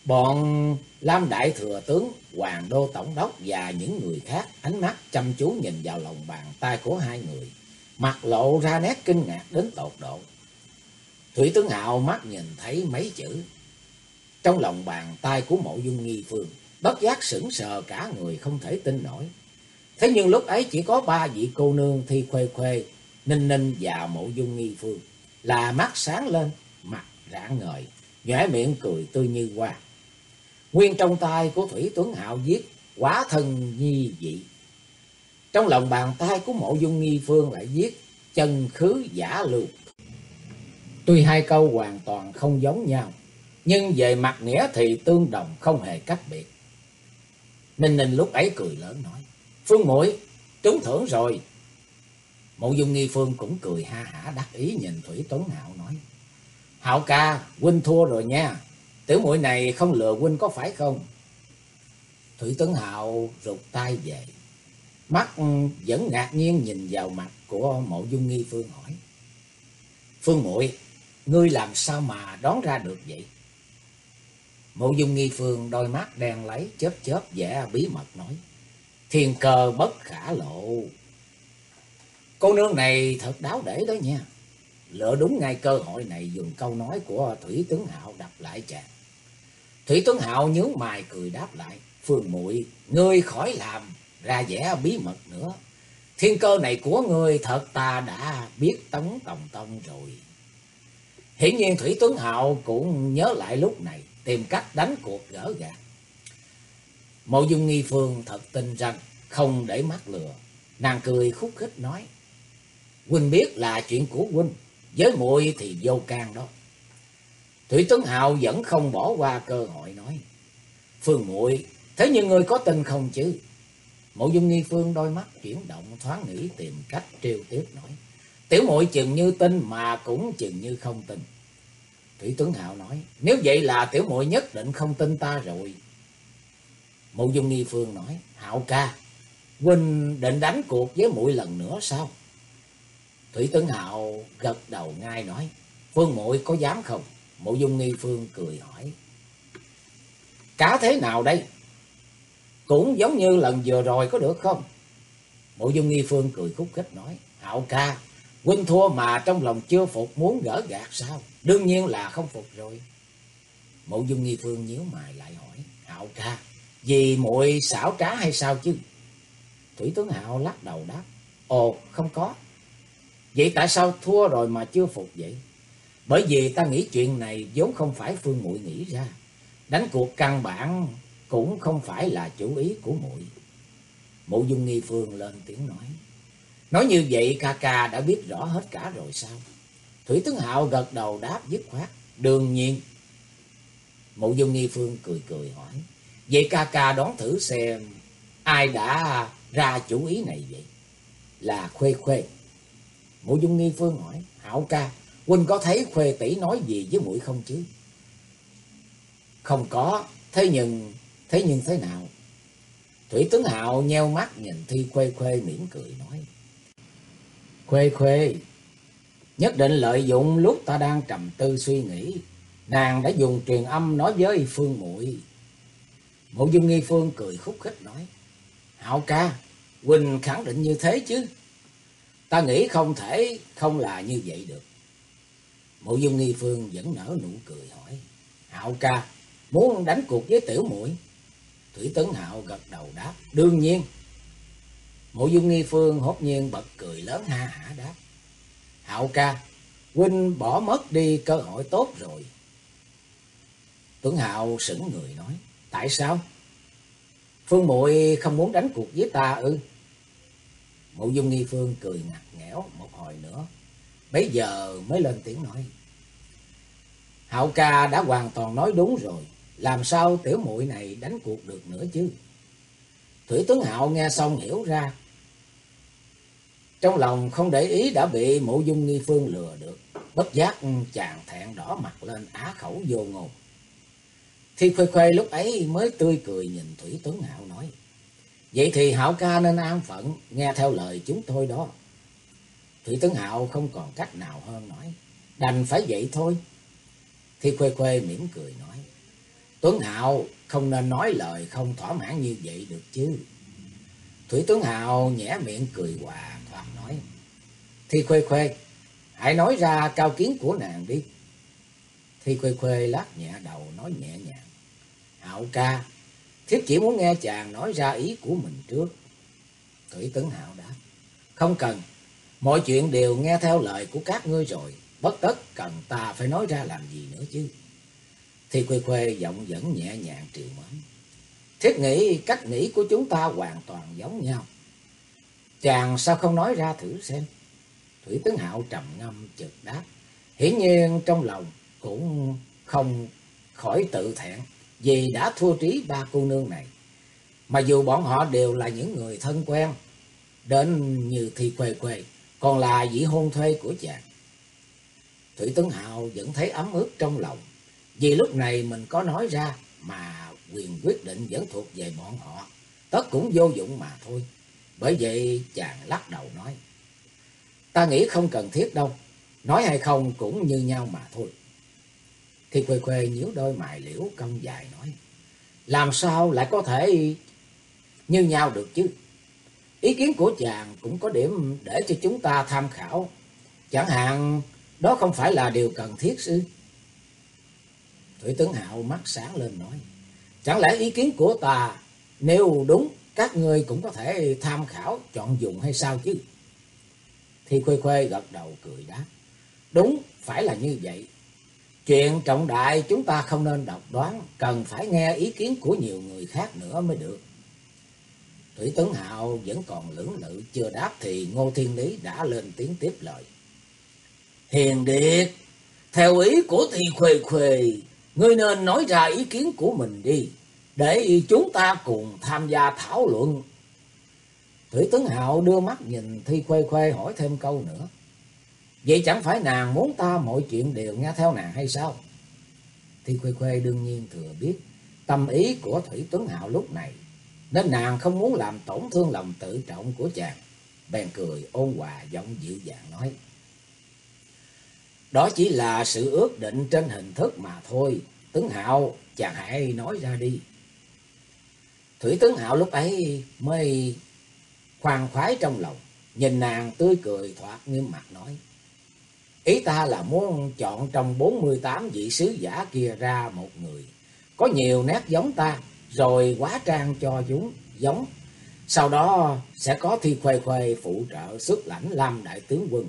bọn Lam Đại Thừa Tướng, Hoàng Đô Tổng đốc và những người khác ánh mắt chăm chú nhìn vào lòng bàn tay của hai người. Mặt lộ ra nét kinh ngạc đến tột độ. Thủy tướng Hạo mắt nhìn thấy mấy chữ. Trong lòng bàn tay của mộ dung nghi phương, bất giác sững sờ cả người không thể tin nổi. Thế nhưng lúc ấy chỉ có ba vị cô nương thi khuê khuê, ninh ninh và mộ dung nghi phương. Là mắt sáng lên, mặt rạng ngời, nhõe miệng cười tươi như hoa. Nguyên trong tay của Thủy Tuấn Hạo viết quá thân nhi dị. Trong lòng bàn tay của mộ dung nghi phương lại viết chân khứ giả lược. Tuy hai câu hoàn toàn không giống nhau, nhưng về mặt nghĩa thì tương đồng không hề cách biệt. Ninh Ninh lúc ấy cười lớn nói, Phương muội trúng thưởng rồi. Mộ dung nghi phương cũng cười ha hả đắc ý nhìn Thủy Tuấn Hạo nói, Hạo ca, huynh thua rồi nha, tiểu muội này không lừa huynh có phải không? Thủy Tuấn Hạo rụt tay về, mắt vẫn ngạc nhiên nhìn vào mặt của mộ dung nghi phương hỏi, Phương muội ngươi làm sao mà đoán ra được vậy? Mộ dung nghi phương đôi mắt đen lấy chớp chớp vẻ bí mật nói. Thiên cơ bất khả lộ. Cô nương này thật đáo để đó nha. Lựa đúng ngay cơ hội này dùng câu nói của Thủy Tuấn Hạo đập lại chàng. Thủy Tuấn Hạo nhướng mày cười đáp lại. Phương muội ngươi khỏi làm ra vẻ bí mật nữa. Thiên cơ này của ngươi thật ta đã biết tống tòng tông rồi. Hiển nhiên Thủy Tuấn Hạo cũng nhớ lại lúc này, tìm cách đánh cuộc gỡ gạt. Mộ dung nghi phương thật tin rằng không để mắt lừa. Nàng cười khúc khích nói. Huynh biết là chuyện của Huynh, với muội thì vô can đó. Thủy Tuấn Hạo vẫn không bỏ qua cơ hội nói. Phương muội thế nhưng người có tin không chứ? Mộ dung nghi phương đôi mắt chuyển động thoáng nghĩ tìm cách trêu tiếp nói. Tiểu muội chừng như tin mà cũng chừng như không tin. Thủy Tuấn Hạo nói, nếu vậy là tiểu muội nhất định không tin ta rồi. Mộ Dung Nghi Phương nói, Hạo ca, huynh định đánh cuộc với muội lần nữa sao? Thủy Tuấn Hạo gật đầu ngay nói, Phương muội có dám không? Mộ Dung Nghi Phương cười hỏi, Cá thế nào đây? Cũng giống như lần vừa rồi có được không? Mộ Dung Nghi Phương cười khúc khích nói, Hạo ca, huynh thua mà trong lòng chưa phục muốn gỡ gạt sao? Đương nhiên là không phục rồi. Mộ dung nghi phương nhíu mày lại hỏi. Hạo ca, vì muội xảo trá hay sao chứ? Thủy tướng Hạo lắc đầu đáp. Ồ, không có. Vậy tại sao thua rồi mà chưa phục vậy? Bởi vì ta nghĩ chuyện này vốn không phải Phương muội nghĩ ra. Đánh cuộc căn bản cũng không phải là chủ ý của muội. Mộ Dung Nghi Phương lên tiếng nói. Nói như vậy ca ca đã biết rõ hết cả rồi sao? Thủy Tướng Hạo gật đầu đáp dứt khoát. Đương nhiên. Mộ dung nghi phương cười cười hỏi. Vậy ca ca đoán thử xem ai đã ra chủ ý này vậy? Là Khuê Khuê. Mộ dung nghi phương hỏi. Hạo ca, huynh có thấy Khuê tỷ nói gì với mũi không chứ? Không có. Thế nhưng, thế nhưng thế nào? Thủy tướng Hạo nheo mắt nhìn Thi Khuê Khuê mỉm cười nói. Khuê Khuê, Nhất định lợi dụng lúc ta đang trầm tư suy nghĩ, nàng đã dùng truyền âm nói với Phương muội. Mộ Dung Nghi Phương cười khúc khích nói: "Hạo ca, Quỳnh khẳng định như thế chứ? Ta nghĩ không thể không là như vậy được." Mộ Dung Nghi Phương vẫn nở nụ cười hỏi: "Hạo ca, muốn đánh cuộc với tiểu muội?" Thủy Tấn Hạo gật đầu đáp: "Đương nhiên." Mộ Dung Nghi Phương hốt nhiên bật cười lớn ha hả đáp: Hạo ca, huynh bỏ mất đi cơ hội tốt rồi. Tuấn Hạo sững người nói, tại sao? Phương muội không muốn đánh cuộc với ta ư? Mộ dung nghi phương cười ngặt nghẽo một hồi nữa. Bây giờ mới lên tiếng nói. Hạo ca đã hoàn toàn nói đúng rồi. Làm sao tiểu muội này đánh cuộc được nữa chứ? Thủy Tuấn Hạo nghe xong hiểu ra trong lòng không để ý đã bị mộ dung nghi phương lừa được. Bất giác chàng thẹn đỏ mặt lên á khẩu vô ngôn. Thi Khuê Khuê lúc ấy mới tươi cười nhìn Thủy Tuấn Hạo nói. Vậy thì Hạo ca nên an phận, nghe theo lời chúng tôi đó. Thủy Tuấn Hạo không còn cách nào hơn nói. Đành phải vậy thôi. Thi Khuê Khuê mỉm cười nói. Tuấn Hạo không nên nói lời không thỏa mãn như vậy được chứ. Thủy Tuấn Hạo nhẽ miệng cười hòa thoạt nói. Thi Khuê Khuê, hãy nói ra cao kiến của nàng đi. Thi Khuê Khuê lắc nhẹ đầu nói nhẹ nhàng. Hạo ca, thiếp chỉ muốn nghe chàng nói ra ý của mình trước. Thủy Tuấn Hạo đáp. Không cần, mọi chuyện đều nghe theo lời của các ngươi rồi. Bất tất cần ta phải nói ra làm gì nữa chứ thì Khuê Khuê giọng vẫn nhẹ nhàng triều mến. Thiết nghĩ cách nghĩ của chúng ta hoàn toàn giống nhau. Chàng sao không nói ra thử xem. Thủy Tướng Hạo trầm ngâm chợt đáp. Hiển nhiên trong lòng cũng không khỏi tự thẹn vì đã thua trí ba cô nương này. Mà dù bọn họ đều là những người thân quen, đến như Thi quê quê còn là vị hôn thuê của chàng. Thủy Tướng Hạo vẫn thấy ấm ức trong lòng, vì lúc này mình có nói ra mà quyền quyết định vẫn thuộc về bọn họ, tất cũng vô dụng mà thôi. Bởi vậy chàng lắc đầu nói, ta nghĩ không cần thiết đâu, nói hay không cũng như nhau mà thôi. Thì Khuê Khuê nhíu đôi mày liễu cong dài nói, làm sao lại có thể như nhau được chứ? Ý kiến của chàng cũng có điểm để cho chúng ta tham khảo. Chẳng hạn đó không phải là điều cần thiết sư. Thủy tướng Hạo mắt sáng lên nói. Chẳng lẽ ý kiến của ta nếu đúng các người cũng có thể tham khảo chọn dùng hay sao chứ? Thì Khuê Khuê gật đầu cười đáp. Đúng, phải là như vậy. Chuyện trọng đại chúng ta không nên độc đoán, cần phải nghe ý kiến của nhiều người khác nữa mới được. Thủy Tấn Hạo vẫn còn lưỡng lự chưa đáp thì Ngô Thiên Lý đã lên tiếng tiếp lời. Hiền Điệt, theo ý của Thi Khuê Khuê, ngươi nên nói ra ý kiến của mình đi, để chúng ta cùng tham gia thảo luận. Thủy Tấn Hạo đưa mắt nhìn Thi Khuê Khuê hỏi thêm câu nữa. Vậy chẳng phải nàng muốn ta mọi chuyện đều nghe theo nàng hay sao? Thi Khuê Khuê đương nhiên thừa biết tâm ý của Thủy Tuấn Hạo lúc này, nên nàng không muốn làm tổn thương lòng tự trọng của chàng. Bèn cười ôn hòa giọng dịu dàng nói. Đó chỉ là sự ước định trên hình thức mà thôi. Tướng Hạo, chàng hãy nói ra đi. Thủy tướng Hạo lúc ấy mới khoan khoái trong lòng. Nhìn nàng tươi cười thoạt nghiêm mặt nói. Ý ta là muốn chọn trong 48 vị sứ giả kia ra một người. Có nhiều nét giống ta, rồi quá trang cho chúng giống. Sau đó sẽ có thi khuê khuê phụ trợ xuất lãnh Lam Đại Tướng Quân.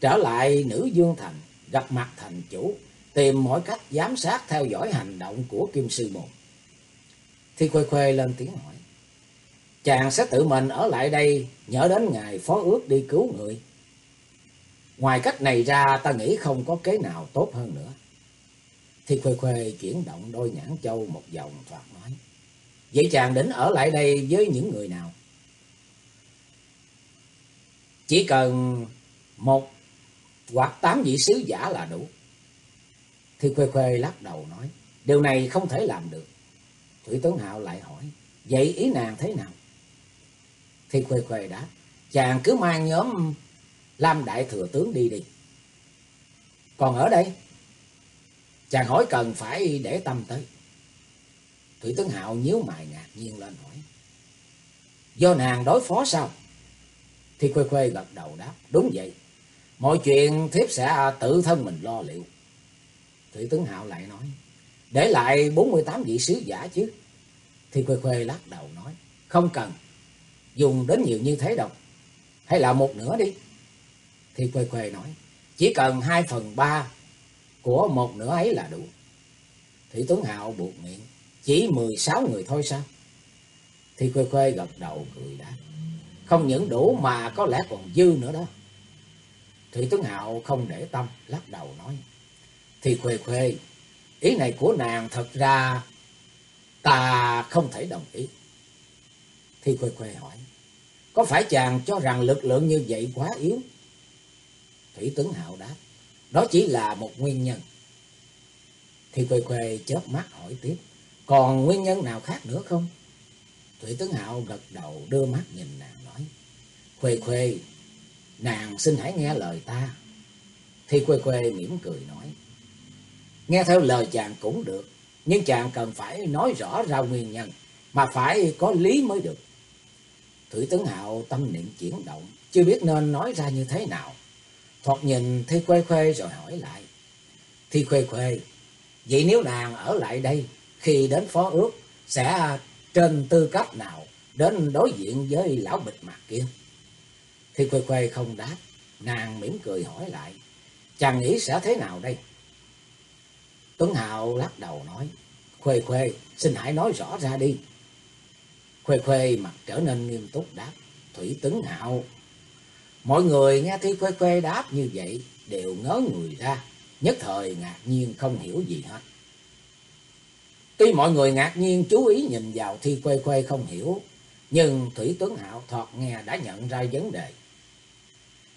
Trở lại nữ Dương Thành gặp mặt thành chủ, tìm mọi cách giám sát theo dõi hành động của Kim Sư Môn. Thi Khuê Khuê lên tiếng hỏi, chàng sẽ tự mình ở lại đây nhớ đến ngày phó ước đi cứu người. Ngoài cách này ra ta nghĩ không có kế nào tốt hơn nữa. Thi Khuê Khuê chuyển động đôi nhãn châu một vòng thoạt nói. Vậy chàng đến ở lại đây với những người nào? Chỉ cần một hoặc tám vị sứ giả là đủ. Thì Khuê Khuê lắc đầu nói, điều này không thể làm được. Thủy tướng Hạo lại hỏi, vậy ý nàng thế nào? Thì Khuê Khuê đáp, chàng cứ mang nhóm Lam Đại Thừa Tướng đi đi. Còn ở đây, chàng hỏi cần phải để tâm tới. Thủy tướng Hạo nhíu mày ngạc nhiên lên hỏi, do nàng đối phó sao? Thì Khuê Khuê gật đầu đáp, đúng vậy. Mọi chuyện thiếp sẽ tự thân mình lo liệu. Thủy tướng Hạo lại nói. Để lại 48 vị sứ giả chứ. Thì Khuê Khuê lắc đầu nói. Không cần. Dùng đến nhiều như thế đâu. Hay là một nửa đi. Thì Khuê Khuê nói. Chỉ cần 2 phần 3 của một nửa ấy là đủ. Thủy tướng Hạo buộc miệng. Chỉ 16 người thôi sao? Thì Khuê Khuê gật đầu cười đã. Không những đủ mà có lẽ còn dư nữa đó. Thủy Tuấn Hạo không để tâm, lắc đầu nói. Thì khuê khuê, ý này của nàng thật ra ta không thể đồng ý. Thì khuê khuê hỏi, có phải chàng cho rằng lực lượng như vậy quá yếu? Thủy Tuấn Hạo đáp, đó chỉ là một nguyên nhân. Thì khuê khuê chớp mắt hỏi tiếp, Còn nguyên nhân nào khác nữa không? Thủy Tướng Hạo gật đầu đưa mắt nhìn nàng nói. Khuê khuê, nàng xin hãy nghe lời ta. thi khuê khuê mỉm cười nói. Nghe theo lời chàng cũng được, nhưng chàng cần phải nói rõ ra nguyên nhân, mà phải có lý mới được. Thủy Tấn Hạo tâm niệm chuyển động, chưa biết nên nói ra như thế nào. Thoạt nhìn Thi Khuê Khuê rồi hỏi lại. Thi Khuê Khuê, vậy nếu nàng ở lại đây, khi đến phó ước, sẽ trên tư cách nào đến đối diện với lão bịch mặt kia? Thi Khuê Khuê không đáp, nàng mỉm cười hỏi lại. Chàng nghĩ sẽ thế nào đây? Tuấn Hạo lắc đầu nói. Khuê Khuê, xin hãy nói rõ ra đi. Khuê Khuê mặt trở nên nghiêm túc đáp. Thủy Tuấn Hạo. Mọi người nghe Thi Khuê Khuê đáp như vậy đều ngớ người ra. Nhất thời ngạc nhiên không hiểu gì hết. Tuy mọi người ngạc nhiên chú ý nhìn vào Thi Khuê Khuê không hiểu. Nhưng Thủy Tuấn Hạo thoạt nghe đã nhận ra vấn đề.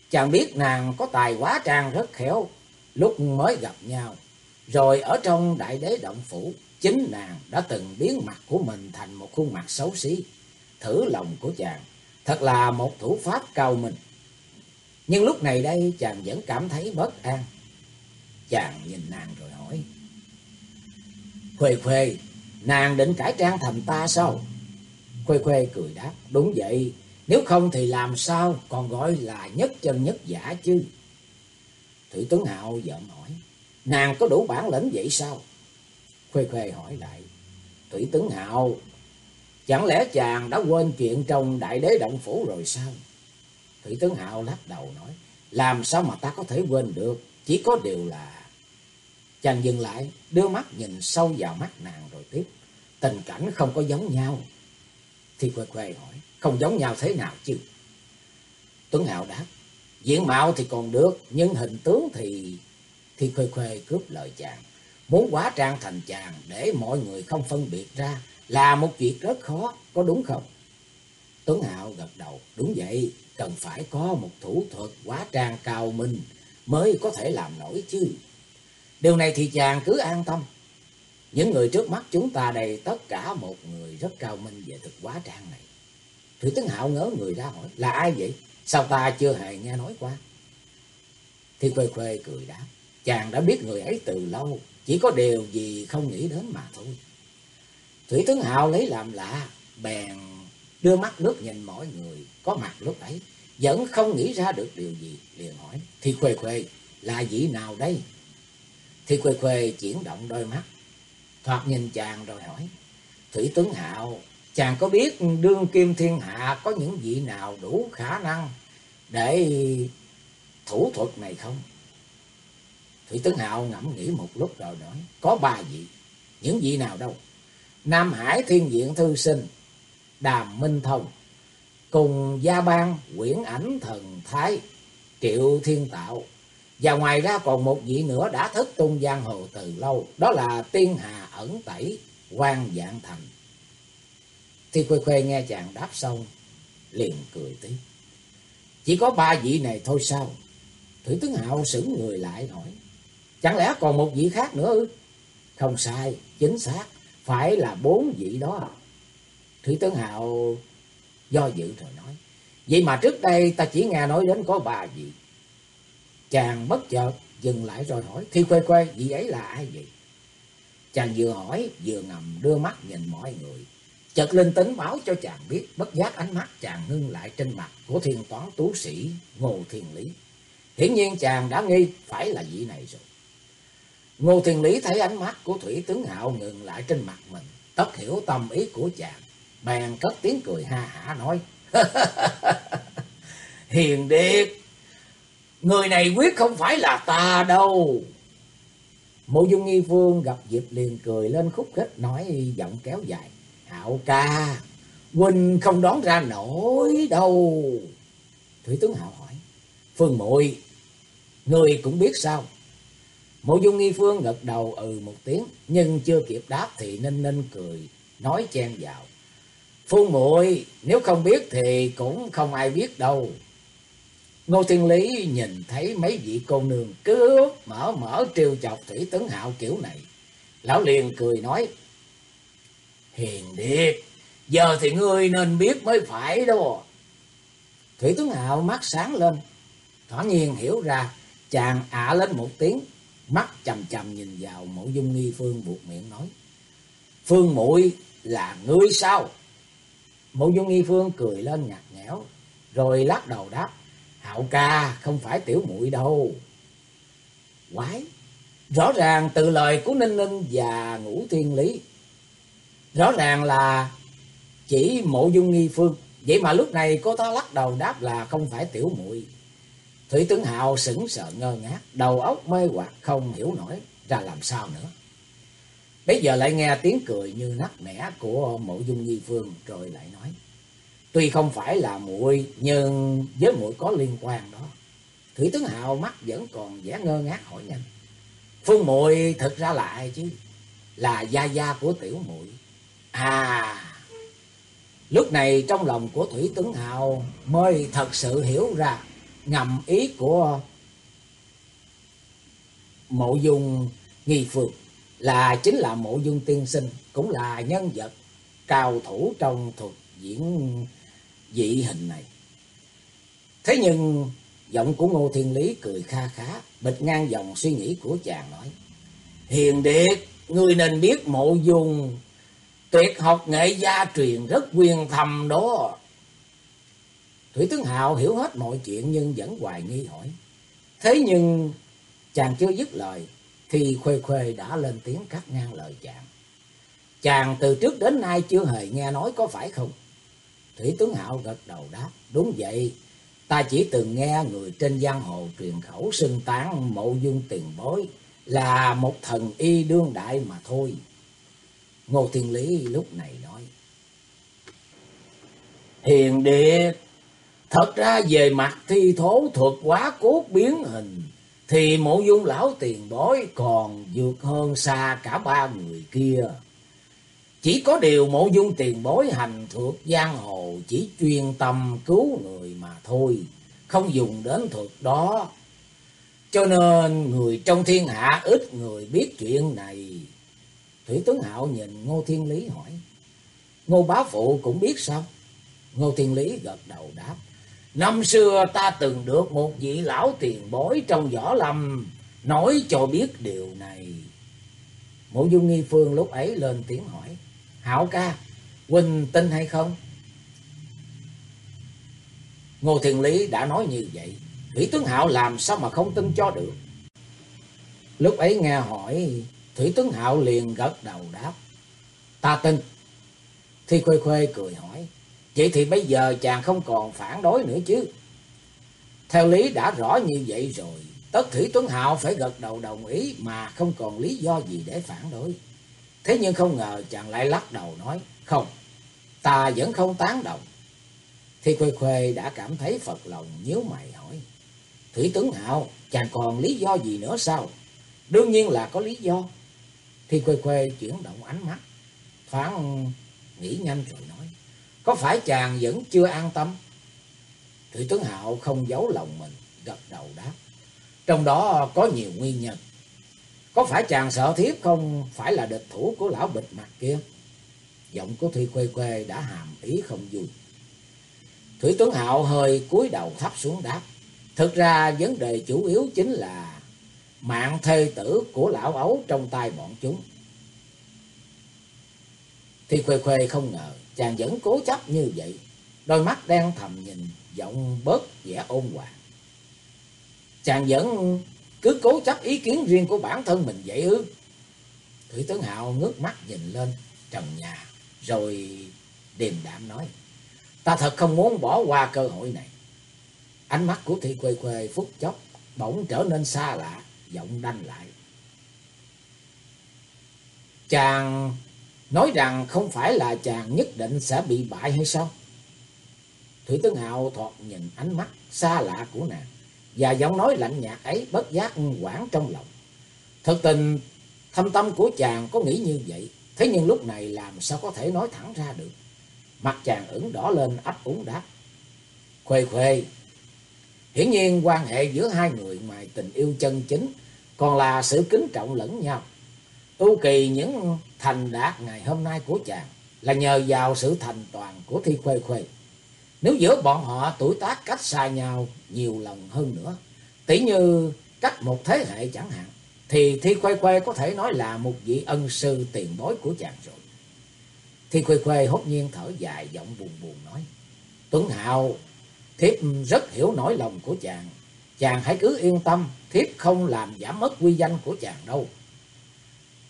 Chàng biết nàng có tài quá trang rất khéo lúc mới gặp nhau. Rồi ở trong đại đế động phủ, chính nàng đã từng biến mặt của mình thành một khuôn mặt xấu xí. Thử lòng của chàng, thật là một thủ pháp cao minh. Nhưng lúc này đây chàng vẫn cảm thấy bất an. Chàng nhìn nàng rồi hỏi. Khuê khuê, nàng định cải trang thành ta sao? Khuê khuê cười đáp, đúng vậy, nếu không thì làm sao còn gọi là nhất chân nhất giả chứ? Thủy Tuấn Hạo giận hỏi, nàng có đủ bản lĩnh vậy sao? Khuê khuê hỏi lại, Thủy Tuấn Hạo, chẳng lẽ chàng đã quên chuyện trong đại đế động phủ rồi sao? Thủy Tuấn Hạo lắc đầu nói, làm sao mà ta có thể quên được, chỉ có điều là... Chàng dừng lại, đưa mắt nhìn sâu vào mắt nàng rồi tiếp, tình cảnh không có giống nhau. Thì Khuê Khuê hỏi, không giống nhau thế nào chứ? Tuấn Hạo đáp, diện mạo thì còn được, nhưng hình tướng thì... Thì Khuê Khuê cướp lời chàng, muốn quá trang thành chàng để mọi người không phân biệt ra là một chuyện rất khó, có đúng không? Tuấn Hạo gật đầu, đúng vậy, cần phải có một thủ thuật quá trang cao minh mới có thể làm nổi chứ. Điều này thì chàng cứ an tâm. Những người trước mắt chúng ta đây tất cả một người rất cao minh về thực quá trang này. Thủy Tấn Hạo ngớ người ra hỏi, là ai vậy? Sao ta chưa hề nghe nói qua? Thì Khuê Khuê cười đáp, chàng đã biết người ấy từ lâu, chỉ có điều gì không nghĩ đến mà thôi. Thủy Tấn Hạo lấy làm lạ, bèn đưa mắt nước nhìn mọi người có mặt lúc ấy, vẫn không nghĩ ra được điều gì, liền hỏi, thì Khuê Khuê, là vị nào đây? Thì Khuê Khuê chuyển động đôi mắt, thoạt nhìn chàng rồi hỏi, Thủy tướng Hạo, chàng có biết đương kim thiên hạ có những vị nào đủ khả năng để thủ thuật này không? Thủy Tấn Hạo ngẫm nghĩ một lúc rồi nói, có ba vị, những vị nào đâu? Nam Hải Thiên Diện Thư Sinh, Đàm Minh Thông, cùng gia ban quyển ảnh thần thái, triệu thiên tạo. Và ngoài ra còn một vị nữa đã thức tung giang hồ từ lâu, đó là tiên hà ẩn tẩy, quan dạng thành. Thì Khuê Khuê nghe chàng đáp xong, liền cười tí. Chỉ có ba vị này thôi sao? Thủy Tướng Hạo sững người lại hỏi. Chẳng lẽ còn một vị khác nữa ư? Không sai, chính xác, phải là bốn vị đó. Thủy Tướng Hạo do dự rồi nói. Vậy mà trước đây ta chỉ nghe nói đến có ba vị. Chàng bất chợt dừng lại rồi hỏi. Thi khuê khuê vị ấy là ai vậy? Chàng vừa hỏi vừa ngầm đưa mắt nhìn mọi người. Chợt linh tính báo cho chàng biết. Bất giác ánh mắt chàng ngưng lại trên mặt của thiên toán tú sĩ Ngô Thiên Lý. Hiển nhiên chàng đã nghi phải là vị này rồi. Ngô Thiên Lý thấy ánh mắt của Thủy Tướng Hạo ngừng lại trên mặt mình. Tất hiểu tâm ý của chàng. Bèn cất tiếng cười ha hả nói. Hiền Điệt, người này quyết không phải là ta đâu. Mộ dung nghi phương gặp dịp liền cười lên khúc khích nói giọng kéo dài. Hạo ca, Huynh không đón ra nổi đâu. Thủy tướng Hạo hỏi. Phương muội người cũng biết sao? Mộ dung nghi phương gật đầu ừ một tiếng, nhưng chưa kịp đáp thì ninh ninh cười, nói chen vào. Phương muội nếu không biết thì cũng không ai biết đâu. Ngô Thiên Lý nhìn thấy mấy vị cô nương cứ mở mở trêu chọc Thủy Tấn Hạo kiểu này. Lão liền cười nói, Hiền điệp giờ thì ngươi nên biết mới phải đó. Thủy tướng Hạo mắt sáng lên, thỏa nhiên hiểu ra, chàng ạ lên một tiếng, mắt chầm chầm nhìn vào mẫu dung nghi phương buộc miệng nói. Phương muội là ngươi sao? Mẫu dung nghi phương cười lên ngặt nghẽo, rồi lắc đầu đáp. Hạo ca không phải tiểu muội đâu. Quái, rõ ràng từ lời của Ninh Ninh và Ngũ Thiên Lý, rõ ràng là chỉ mộ dung nghi phương. Vậy mà lúc này cô ta lắc đầu đáp là không phải tiểu muội. Thủy tướng Hạo sững sờ ngơ ngác, đầu óc mê hoặc không hiểu nổi ra làm sao nữa. Bây giờ lại nghe tiếng cười như nắc nẻ của mộ dung nghi phương rồi lại nói. Tuy không phải là muội nhưng với muội có liên quan đó. Thủy tướng Hạo mắt vẫn còn vẻ ngơ ngác hỏi nhanh. Phương muội thật ra là ai chứ? Là gia gia của tiểu muội. À, lúc này trong lòng của Thủy tướng hào mới thật sự hiểu ra ngầm ý của mộ dung nghi Phượng là chính là mộ dung tiên sinh, cũng là nhân vật cao thủ trong thuật diễn dị hình này. Thế nhưng giọng của Ngô Thiên Lý cười kha khá, bịch ngang dòng suy nghĩ của chàng nói. Hiền Điệt, ngươi nên biết mộ dung tuyệt học nghệ gia truyền rất quyền thầm đó. Thủy Tướng Hạo hiểu hết mọi chuyện nhưng vẫn hoài nghi hỏi. Thế nhưng chàng chưa dứt lời thì Khuê Khuê đã lên tiếng cắt ngang lời chàng. Chàng từ trước đến nay chưa hề nghe nói có phải không? Thủy tướng Hạo gật đầu đáp, đúng vậy, ta chỉ từng nghe người trên giang hồ truyền khẩu xưng tán mộ dung tiền bối là một thần y đương đại mà thôi. Ngô Thiên Lý lúc này nói, Hiền Điệt, thật ra về mặt thi thố thuật quá cốt biến hình, thì mộ dung lão tiền bối còn vượt hơn xa cả ba người kia. Chỉ có điều mộ dung tiền bối hành thuộc giang hồ chỉ chuyên tâm cứu người mà thôi, không dùng đến thuật đó. Cho nên người trong thiên hạ ít người biết chuyện này. Thủy Tuấn Hạo nhìn Ngô Thiên Lý hỏi, Ngô Bá Phụ cũng biết sao? Ngô Thiên Lý gật đầu đáp, Năm xưa ta từng được một vị lão tiền bối trong võ lâm nói cho biết điều này. Mộ dung nghi phương lúc ấy lên tiếng hỏi. Hảo ca, Quỳnh tin hay không? Ngô Thiên Lý đã nói như vậy. Thủy tướng Hạo làm sao mà không tin cho được? Lúc ấy nghe hỏi, Thủy tướng Hạo liền gật đầu đáp. Ta tin. Thi Khuê Khuê cười hỏi. Vậy thì bây giờ chàng không còn phản đối nữa chứ. Theo lý đã rõ như vậy rồi. Tất Thủy Tuấn Hạo phải gật đầu đồng ý mà không còn lý do gì để phản đối. Thế nhưng không ngờ chàng lại lắc đầu nói. Không, ta vẫn không tán đồng. Thi Khuê Khuê đã cảm thấy phật lòng nhíu mày hỏi. Thủy Tuấn Hạo, chàng còn lý do gì nữa sao? Đương nhiên là có lý do. Thi Khuê Khuê chuyển động ánh mắt. Thoáng nghĩ nhanh rồi nói. Có phải chàng vẫn chưa an tâm? Thủy tướng Hạo không giấu lòng mình, gật đầu đáp. Trong đó có nhiều nguyên nhân. Có phải chàng sợ thiếp không phải là địch thủ của lão bịch mặt kia? Giọng của Thi Khuê Khuê đã hàm ý không vui. Thủy tướng Hạo hơi cúi đầu thấp xuống đáp. Thực ra vấn đề chủ yếu chính là mạng thê tử của lão ấu trong tay bọn chúng. Thì Khuê Khuê không ngờ chàng vẫn cố chấp như vậy. Đôi mắt đen thầm nhìn, giọng bớt vẻ ôn hòa. Chàng vẫn cứ cố chấp ý kiến riêng của bản thân mình vậy ư? Thủy tướng Hạo ngước mắt nhìn lên trần nhà, rồi điềm đạm nói. Ta thật không muốn bỏ qua cơ hội này. Ánh mắt của Thi Quê Quê phút chốc bỗng trở nên xa lạ, giọng đanh lại. Chàng nói rằng không phải là chàng nhất định sẽ bị bại hay sao? Thủy Tướng Hạo thoạt nhìn ánh mắt xa lạ của nàng, và giọng nói lạnh nhạt ấy bất giác quảng trong lòng. Thật tình, thâm tâm của chàng có nghĩ như vậy, thế nhưng lúc này làm sao có thể nói thẳng ra được. Mặt chàng ửng đỏ lên ấp úng đáp. Khuê khuê, hiển nhiên quan hệ giữa hai người ngoài tình yêu chân chính, còn là sự kính trọng lẫn nhau. Tu kỳ những thành đạt ngày hôm nay của chàng, là nhờ vào sự thành toàn của Thi Khuê Khuê. Nếu giữa bọn họ tuổi tác cách xa nhau nhiều lần hơn nữa, tỷ như cách một thế hệ chẳng hạn, thì Thi Khuê Khuê có thể nói là một vị ân sư tiền bối của chàng rồi. Thi Khuê Khuê hốt nhiên thở dài giọng buồn buồn nói. Tuấn Hào, thiếp rất hiểu nỗi lòng của chàng. Chàng hãy cứ yên tâm, thiếp không làm giảm mất quy danh của chàng đâu.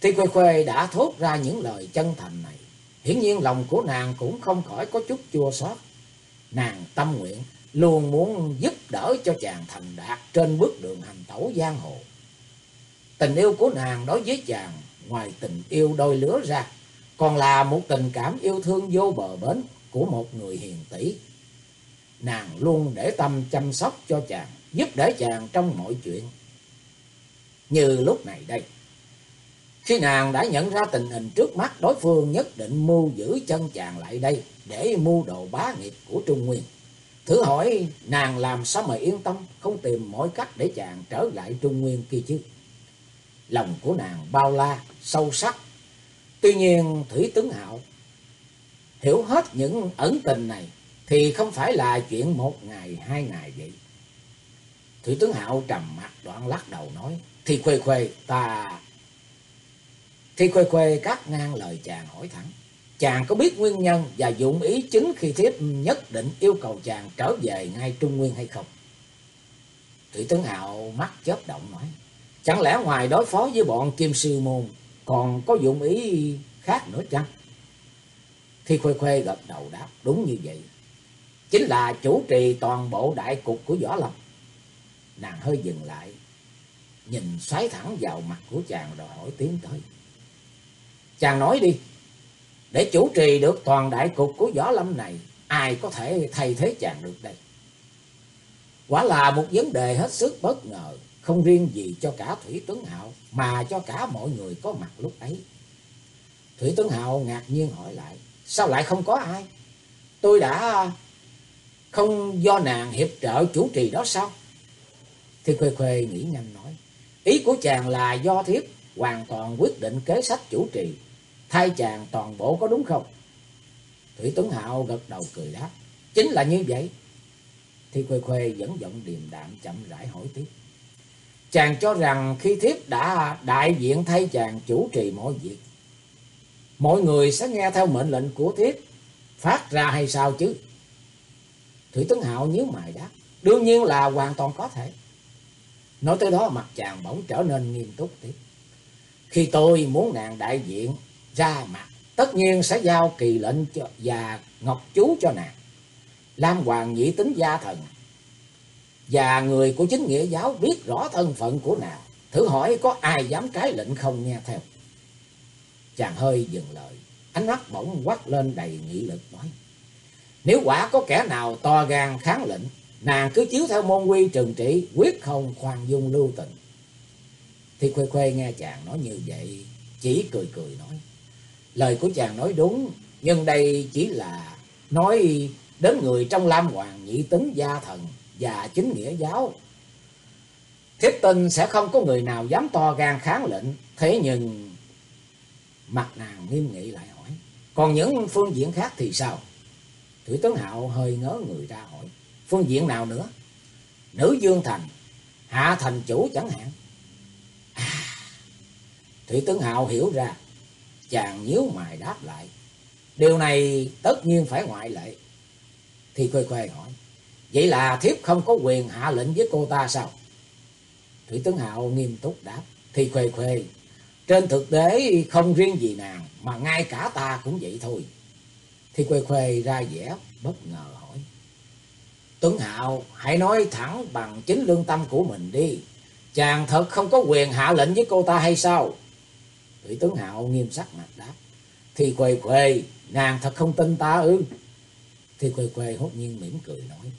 Thi Khuê Khuê đã thốt ra những lời chân thành này. Hiển nhiên lòng của nàng cũng không khỏi có chút chua xót. Nàng tâm nguyện luôn muốn giúp đỡ cho chàng thành đạt trên bước đường hành tẩu giang hồ. Tình yêu của nàng đối với chàng ngoài tình yêu đôi lứa ra, còn là một tình cảm yêu thương vô bờ bến của một người hiền tỷ. Nàng luôn để tâm chăm sóc cho chàng, giúp đỡ chàng trong mọi chuyện. Như lúc này đây, khi nàng đã nhận ra tình hình trước mắt đối phương nhất định mưu giữ chân chàng lại đây để mưu đồ bá nghiệp của Trung Nguyên. Thử hỏi nàng làm sao mà yên tâm không tìm mọi cách để chàng trở lại Trung Nguyên kia chứ. Lòng của nàng bao la, sâu sắc. Tuy nhiên Thủy Tướng Hạo hiểu hết những ẩn tình này thì không phải là chuyện một ngày, hai ngày vậy. Thủy Tướng Hạo trầm mặt đoạn lắc đầu nói. Thì khuê khuê, ta thì khuê khuê cắt ngang lời chàng hỏi thẳng. Chàng có biết nguyên nhân và dụng ý chính khi thiếp nhất định yêu cầu chàng trở về ngay Trung Nguyên hay không? Thủy tướng Hạo mắt chớp động nói. Chẳng lẽ ngoài đối phó với bọn Kim Sư Môn còn có dụng ý khác nữa chăng? Thì khuê khuê gật đầu đáp, đúng như vậy. Chính là chủ trì toàn bộ đại cục của Võ Lâm. Nàng hơi dừng lại. Nhìn xoáy thẳng vào mặt của chàng rồi hỏi tiếng tới. Chàng nói đi, để chủ trì được toàn đại cục của võ lâm này, ai có thể thay thế chàng được đây? Quả là một vấn đề hết sức bất ngờ, không riêng gì cho cả Thủy Tuấn Hạo, mà cho cả mọi người có mặt lúc ấy. Thủy Tuấn Hạo ngạc nhiên hỏi lại, sao lại không có ai? Tôi đã không do nàng hiệp trợ chủ trì đó sao? Thì Khuê Khuê nghĩ nhanh nói, ý của chàng là do thiếp hoàn toàn quyết định kế sách chủ trì thay chàng toàn bộ có đúng không? Thủy Tuấn Hạo gật đầu cười đáp. Chính là như vậy. thi Khuê Khuê vẫn giọng điềm đạm chậm rãi hỏi tiếp. Chàng cho rằng khi thiếp đã đại diện thay chàng chủ trì mọi việc. Mọi người sẽ nghe theo mệnh lệnh của thiếp. Phát ra hay sao chứ? Thủy Tuấn Hạo nhíu mày đáp. Đương nhiên là hoàn toàn có thể. Nói tới đó mặt chàng bỗng trở nên nghiêm túc tiếp. Khi tôi muốn nàng đại diện ra mặt, tất nhiên sẽ giao kỳ lệnh cho và ngọc chú cho nàng. Lam Hoàng nhị tính gia thần, và người của chính nghĩa giáo biết rõ thân phận của nàng, thử hỏi có ai dám trái lệnh không nghe theo. Chàng hơi dừng lời, ánh mắt bỗng quát lên đầy nghị lực nói. Nếu quả có kẻ nào to gan kháng lệnh, nàng cứ chiếu theo môn quy trừng trị, quyết không khoan dung lưu tình. Thì khuê khuê nghe chàng nói như vậy, chỉ cười cười nói. Lời của chàng nói đúng, nhưng đây chỉ là nói đến người trong Lam Hoàng nhị tính gia thần và chính nghĩa giáo. Thiếp tin sẽ không có người nào dám to gan kháng lệnh, thế nhưng... Mặt nàng nghiêm nghị lại hỏi, còn những phương diện khác thì sao? Thủy Tuấn Hạo hơi ngớ người ra hỏi, phương diện nào nữa? Nữ Dương Thành, Hạ Thành Chủ chẳng hạn. À, Thủy tướng Hạo hiểu ra, Chàng nhíu mày đáp lại. Điều này tất nhiên phải ngoại lệ. Thì khuê khuê hỏi. Vậy là thiếp không có quyền hạ lệnh với cô ta sao? Thủy Tướng Hạo nghiêm túc đáp. Thì khuê khuê. Trên thực tế không riêng gì nàng. Mà ngay cả ta cũng vậy thôi. Thì khuê khuê ra vẻ bất ngờ. Tuấn Hạo hãy nói thẳng bằng chính lương tâm của mình đi. Chàng thật không có quyền hạ lệnh với cô ta hay sao? Thủy Tuấn Hạo nghiêm sắc mặt đáp. Thì quê quê, nàng thật không tin ta ư? Thì quê quê hốt nhiên mỉm cười nói.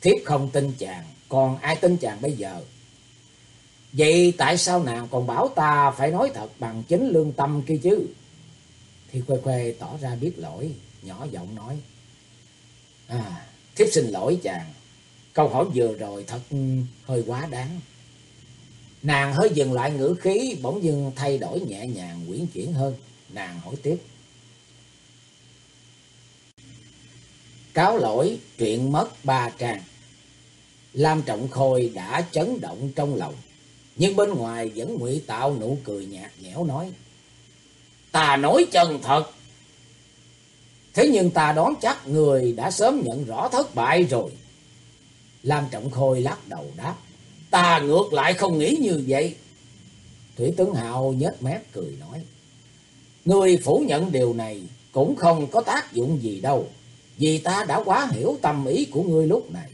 Thiếp không tin chàng, còn ai tin chàng bây giờ? Vậy tại sao nàng còn bảo ta phải nói thật bằng chính lương tâm kia chứ? Thì quê quê tỏ ra biết lỗi, nhỏ giọng nói. À, thiếp xin lỗi chàng. Câu hỏi vừa rồi thật ừ, hơi quá đáng. Nàng hơi dừng lại ngữ khí, bỗng dưng thay đổi nhẹ nhàng, quyển chuyển hơn. Nàng hỏi tiếp. Cáo lỗi chuyện mất ba trang. Lam Trọng Khôi đã chấn động trong lòng. Nhưng bên ngoài vẫn ngụy tạo nụ cười nhạt nhẽo nói. Ta nói chân thật. Thế nhưng ta đoán chắc người đã sớm nhận rõ thất bại rồi. Lam Trọng Khôi lắc đầu đáp. Ta ngược lại không nghĩ như vậy. Thủy Tướng Hạo nhếch mép cười nói. Người phủ nhận điều này cũng không có tác dụng gì đâu. Vì ta đã quá hiểu tâm ý của ngươi lúc này.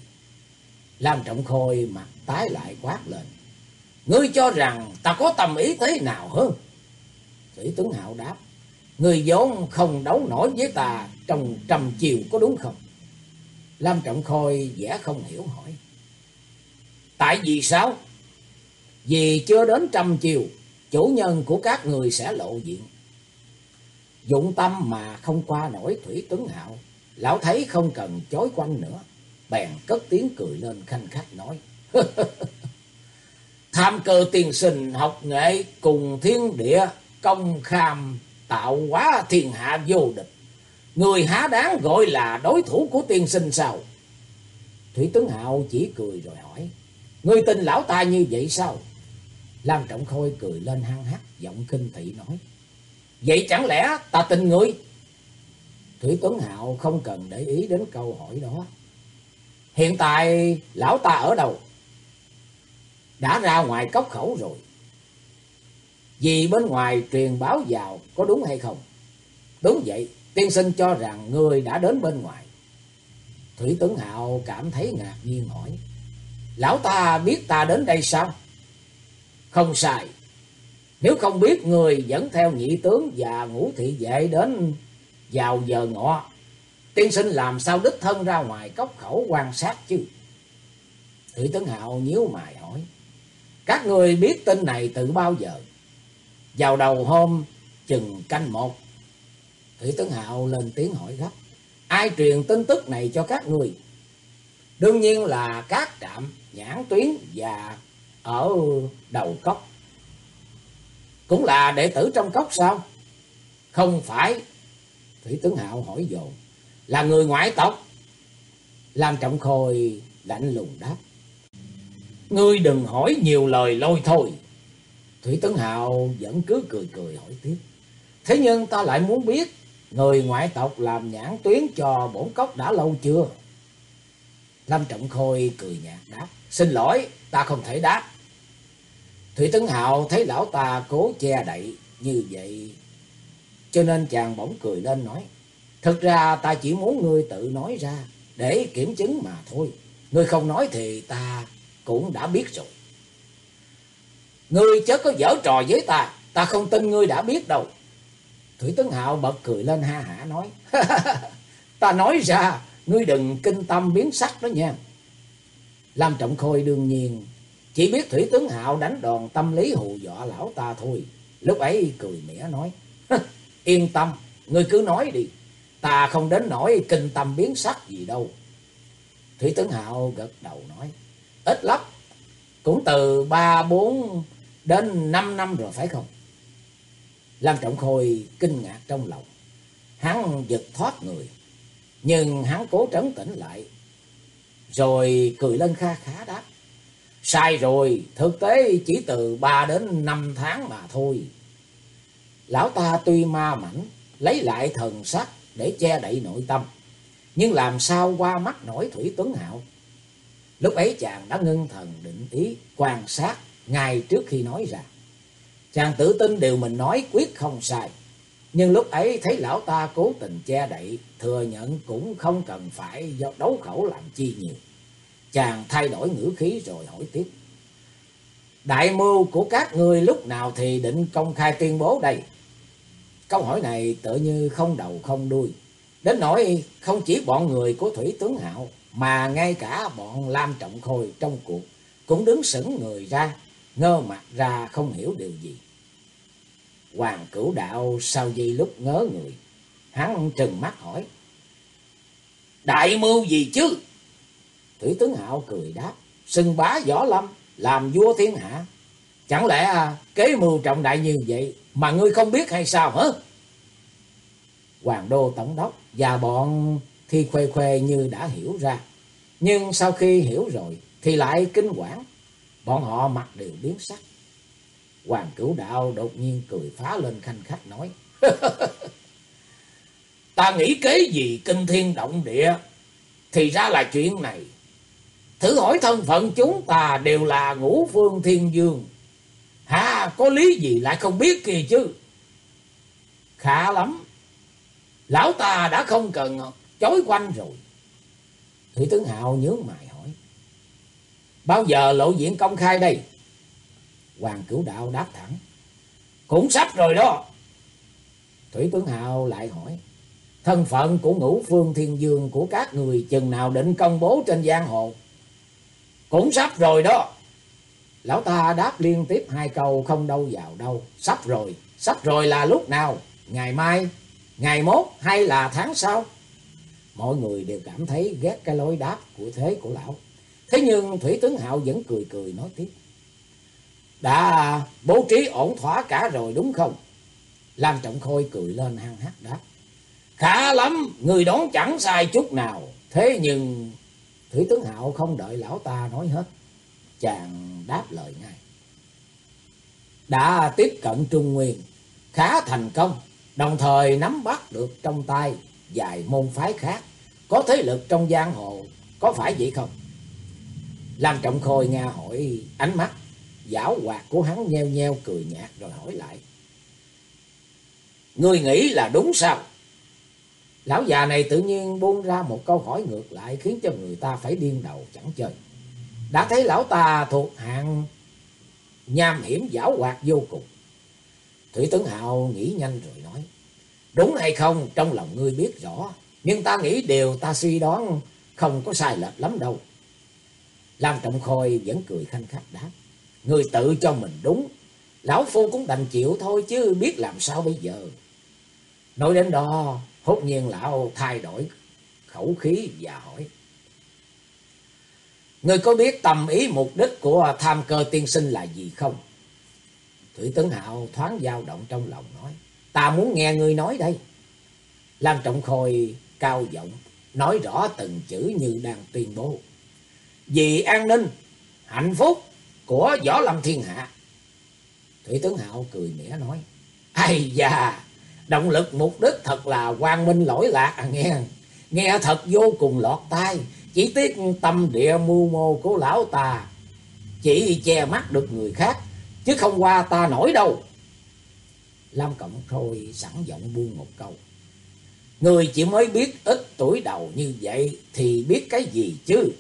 Lam Trọng Khôi mặt tái lại quát lên. Ngươi cho rằng ta có tâm ý thế nào hơn? Thủy Tướng Hạo đáp người vốn không đấu nổi với ta trong trăm chiều có đúng không? Lam Trọng Khôi vẻ không hiểu hỏi. Tại vì sao? Vì chưa đến trăm chiều, chủ nhân của các người sẽ lộ diện. Dụng tâm mà không qua nổi Thủy Tuấn Hạo, lão thấy không cần chối quanh nữa, bèn cất tiếng cười lên khanh khách nói. Tham cơ tiền sinh học nghệ cùng thiên địa công kham tạo hóa thiên hạ vô địch. Người há đáng gọi là đối thủ của tiên sinh sao? Thủy Tướng Hạo chỉ cười rồi hỏi. Người tin lão ta như vậy sao? Lam Trọng Khôi cười lên hăng hắc, giọng kinh thị nói. Vậy chẳng lẽ ta tin người? Thủy Tuấn Hạo không cần để ý đến câu hỏi đó. Hiện tại lão ta ở đâu? Đã ra ngoài cốc khẩu rồi. Vì bên ngoài truyền báo vào có đúng hay không? Đúng vậy, tiên sinh cho rằng người đã đến bên ngoài. Thủy Tuấn Hạo cảm thấy ngạc nhiên hỏi. Lão ta biết ta đến đây sao? Không sai. Nếu không biết người dẫn theo nhị tướng và ngũ thị vệ đến vào giờ ngọ. Tiên sinh làm sao đích thân ra ngoài cốc khẩu quan sát chứ? Thủy Tấn Hạo nhíu mày hỏi. Các người biết tin này từ bao giờ? Vào đầu hôm, chừng canh một. Thủy Tấn Hạo lên tiếng hỏi gấp. Ai truyền tin tức này cho các người? Đương nhiên là các trạm nhãn tuyến và ở đầu cốc. Cũng là đệ tử trong cốc sao? Không phải. Thủy tướng Hạo hỏi dồn. Là người ngoại tộc. Lam Trọng Khôi lạnh lùng đáp. Ngươi đừng hỏi nhiều lời lôi thôi. Thủy Tấn Hào vẫn cứ cười cười hỏi tiếp. Thế nhưng ta lại muốn biết người ngoại tộc làm nhãn tuyến cho bổn cốc đã lâu chưa? Lâm Trọng Khôi cười nhạt đáp. Xin lỗi, ta không thể đáp. Thủy Tấn Hạo thấy lão ta cố che đậy như vậy. Cho nên chàng bỗng cười lên nói. Thực ra ta chỉ muốn ngươi tự nói ra để kiểm chứng mà thôi. Ngươi không nói thì ta cũng đã biết rồi. Ngươi chớ có dở trò với ta, ta không tin ngươi đã biết đâu. Thủy Tấn Hạo bật cười lên ha hả nói. ta nói ra, ngươi đừng kinh tâm biến sắc đó nha. Lam Trọng Khôi đương nhiên chỉ biết Thủy Tướng Hạo đánh đòn tâm lý hù dọa lão ta thôi. Lúc ấy cười mỉa nói. Yên tâm, ngươi cứ nói đi. Ta không đến nỗi kinh tâm biến sắc gì đâu. Thủy Tướng Hạo gật đầu nói. Ít lắm. Cũng từ ba bốn đến năm năm rồi phải không? Lam Trọng Khôi kinh ngạc trong lòng. Hắn giật thoát người. Nhưng hắn cố trấn tĩnh lại. Rồi cười lên kha khá đáp. Sai rồi, thực tế chỉ từ ba đến năm tháng mà thôi. Lão ta tuy ma mảnh, lấy lại thần sắc để che đậy nội tâm. Nhưng làm sao qua mắt nổi Thủy Tuấn Hạo? Lúc ấy chàng đã ngưng thần định ý, quan sát ngày trước khi nói ra. Chàng tự tin điều mình nói quyết không sai. Nhưng lúc ấy thấy lão ta cố tình che đậy, thừa nhận cũng không cần phải do đấu khẩu làm chi nhiều. Chàng thay đổi ngữ khí rồi hỏi tiếp. Đại mưu của các ngươi lúc nào thì định công khai tuyên bố đây? Câu hỏi này tự như không đầu không đuôi. Đến nỗi không chỉ bọn người của Thủy Tướng Hạo, mà ngay cả bọn Lam Trọng Khôi trong cuộc cũng đứng sững người ra, ngơ mặt ra không hiểu điều gì. Hoàng cửu đạo sau giây lúc ngớ người, hắn trừng mắt hỏi. Đại mưu gì chứ? Thủy tướng Hạo cười đáp, Sưng bá võ lâm, làm vua thiên hạ. Chẳng lẽ à, kế mưu trọng đại như vậy mà ngươi không biết hay sao hả? Hoàng đô tổng đốc và bọn thi khuê khuê như đã hiểu ra. Nhưng sau khi hiểu rồi thì lại kinh quản. Bọn họ mặt đều biến sắc. Hoàng cửu đạo đột nhiên cười phá lên khanh khách nói. Ta nghĩ kế gì kinh thiên động địa. Thì ra là chuyện này. Thử hỏi thân phận chúng ta đều là ngũ phương thiên dương. ha có lý gì lại không biết kìa chứ. Khá lắm. Lão ta đã không cần chối quanh rồi. Thủy tướng Hạo nhớ mày. Bao giờ lộ diện công khai đây? Hoàng cửu đạo đáp thẳng. Cũng sắp rồi đó. Thủy tướng hào lại hỏi. Thân phận của ngũ phương thiên dương của các người chừng nào định công bố trên giang hồ? Cũng sắp rồi đó. Lão ta đáp liên tiếp hai câu không đâu vào đâu. Sắp rồi, sắp rồi là lúc nào? Ngày mai, ngày mốt hay là tháng sau? Mọi người đều cảm thấy ghét cái lối đáp của thế của lão. Thế nhưng Thủy Tướng Hạo vẫn cười cười nói tiếp. Đã bố trí ổn thỏa cả rồi đúng không? Lam Trọng Khôi cười lên hăng hát đáp. Khá lắm, người đón chẳng sai chút nào. Thế nhưng Thủy Tướng Hạo không đợi lão ta nói hết. Chàng đáp lời ngay. Đã tiếp cận Trung Nguyên, khá thành công, đồng thời nắm bắt được trong tay vài môn phái khác, có thế lực trong giang hồ, có phải vậy không? Lam Trọng Khôi nghe hỏi ánh mắt, giảo hoạt của hắn nheo nheo cười nhạt rồi hỏi lại. Ngươi nghĩ là đúng sao? Lão già này tự nhiên buông ra một câu hỏi ngược lại khiến cho người ta phải điên đầu chẳng chơi. Đã thấy lão ta thuộc hạng nham hiểm giảo hoạt vô cùng. Thủy Tấn Hạo nghĩ nhanh rồi nói. Đúng hay không trong lòng ngươi biết rõ. Nhưng ta nghĩ điều ta suy đoán không có sai lệch lắm đâu. Lam Trọng Khôi vẫn cười khanh khách đáp. người tự cho mình đúng. Lão Phu cũng đành chịu thôi chứ biết làm sao bây giờ. Nói đến đó, hốt nhiên lão thay đổi khẩu khí và hỏi. người có biết tầm ý mục đích của tham cơ tiên sinh là gì không? Thủy Tấn Hạo thoáng dao động trong lòng nói. Ta muốn nghe người nói đây. Lam Trọng Khôi cao giọng nói rõ từng chữ như đang tuyên bố. Vì an ninh, hạnh phúc của Võ Lâm Thiên Hạ. Thủy tướng Hạo cười mỉa nói. Ây da, động lực mục đích thật là quang minh lỗi lạc à nghe. Nghe thật vô cùng lọt tai. Chỉ tiếc tâm địa mưu mô của lão ta. Chỉ che mắt được người khác. Chứ không qua ta nổi đâu. Lam Cộng Khôi sẵn giọng buông một câu. Người chỉ mới biết ít tuổi đầu như vậy thì biết cái gì chứ?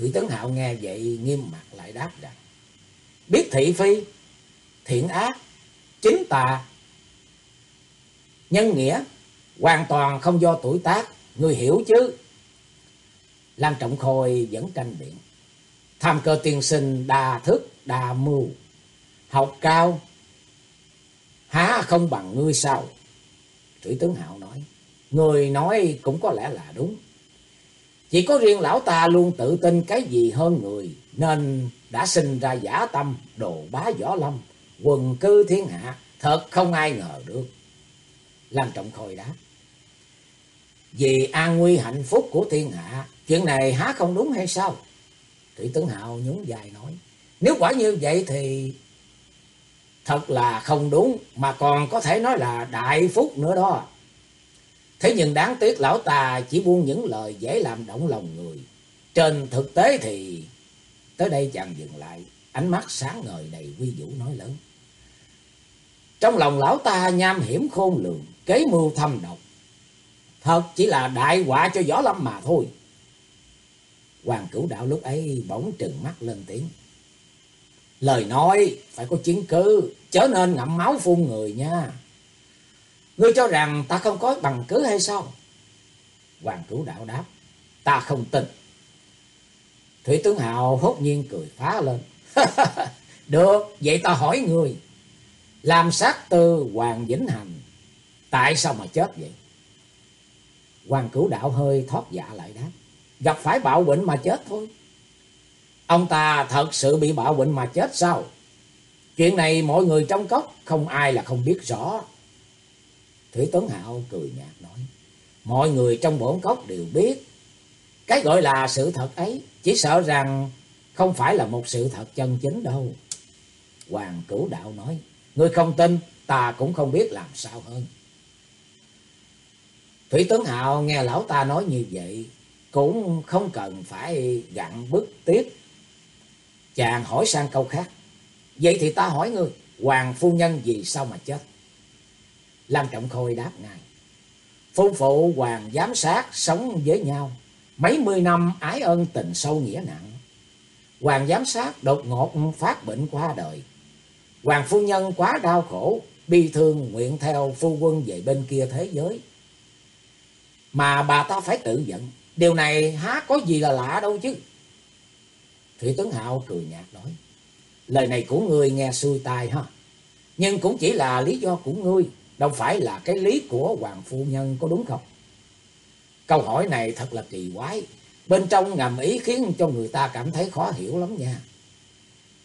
Thủy Tấn Hạo nghe vậy nghiêm mặt lại đáp rằng. Biết thị phi, thiện ác, chính tà, nhân nghĩa, hoàn toàn không do tuổi tác, người hiểu chứ? Lam Trọng Khôi vẫn tranh biện. Tham cơ tiên sinh đa thức, đa mưu, học cao, há không bằng ngươi sao? Thủy tướng Hạo nói, người nói cũng có lẽ là đúng. Chỉ có riêng lão ta luôn tự tin cái gì hơn người, nên đã sinh ra giả tâm, đồ bá võ lâm, quần cư thiên hạ, thật không ai ngờ được. Lâm Trọng Khôi đáp. Vì an nguy hạnh phúc của thiên hạ, chuyện này há không đúng hay sao? Thủy tướng Hạo nhún dài nói, nếu quả như vậy thì thật là không đúng, mà còn có thể nói là đại phúc nữa đó. Thế nhưng đáng tiếc lão ta chỉ buông những lời dễ làm động lòng người. Trên thực tế thì... Tới đây chàng dừng lại, ánh mắt sáng ngời đầy quy vũ nói lớn. Trong lòng lão ta nham hiểm khôn lường, kế mưu thâm độc. Thật chỉ là đại họa cho võ lâm mà thôi. Hoàng cửu đạo lúc ấy bỗng trừng mắt lên tiếng. Lời nói phải có chứng cứ, chớ nên ngậm máu phun người nha. Ngươi cho rằng ta không có bằng cứ hay sao? Hoàng cửu đạo đáp, ta không tin. Thủy tướng Hào hốt nhiên cười phá lên. Được, vậy ta hỏi ngươi. Làm sát tư Hoàng Vĩnh Hành, tại sao mà chết vậy? Hoàng cửu đạo hơi thoát dạ lại đáp. Gặp phải bạo bệnh mà chết thôi. Ông ta thật sự bị bạo bệnh mà chết sao? Chuyện này mọi người trong cốc không ai là không biết rõ. Thủy Tuấn Hạo cười nhạt nói. Mọi người trong bổn cốc đều biết. Cái gọi là sự thật ấy, chỉ sợ rằng không phải là một sự thật chân chính đâu. Hoàng cửu đạo nói, ngươi không tin, ta cũng không biết làm sao hơn. Thủy Tuấn Hạo nghe lão ta nói như vậy, cũng không cần phải gặn bức tiếp. Chàng hỏi sang câu khác, vậy thì ta hỏi ngươi, Hoàng phu nhân vì sao mà chết? Lan Trọng Khôi đáp ngay, phu phụ Hoàng giám sát sống với nhau, mấy mươi năm ái ân tình sâu nghĩa nặng. Hoàng giám sát đột ngột phát bệnh qua đời. Hoàng phu nhân quá đau khổ, bi thương nguyện theo phu quân về bên kia thế giới. Mà bà ta phải tự giận, điều này há có gì là lạ đâu chứ. Thủy Tuấn Hạo cười nhạt nói, lời này của ngươi nghe xuôi tai ha, nhưng cũng chỉ là lý do của ngươi, đâu phải là cái lý của Hoàng phu nhân có đúng không? Câu hỏi này thật là kỳ quái, bên trong ngầm ý khiến cho người ta cảm thấy khó hiểu lắm nha.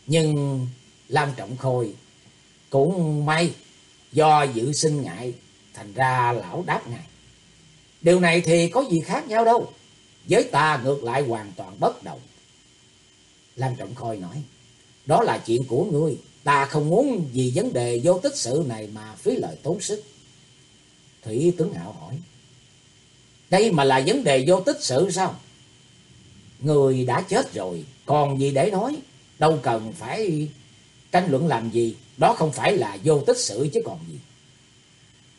Nhưng Lam Trọng Khôi cũng may do dự sinh ngại, thành ra lão đáp ngài. Điều này thì có gì khác nhau đâu, với ta ngược lại hoàn toàn bất đồng. Lam Trọng Khôi nói, đó là chuyện của ngươi, ta không muốn vì vấn đề vô tích sự này mà phí lời tốn sức. Thủy Tướng Hạo hỏi, đây mà là vấn đề vô tích sự sao? Người đã chết rồi, còn gì để nói, đâu cần phải tranh luận làm gì, đó không phải là vô tích sự chứ còn gì.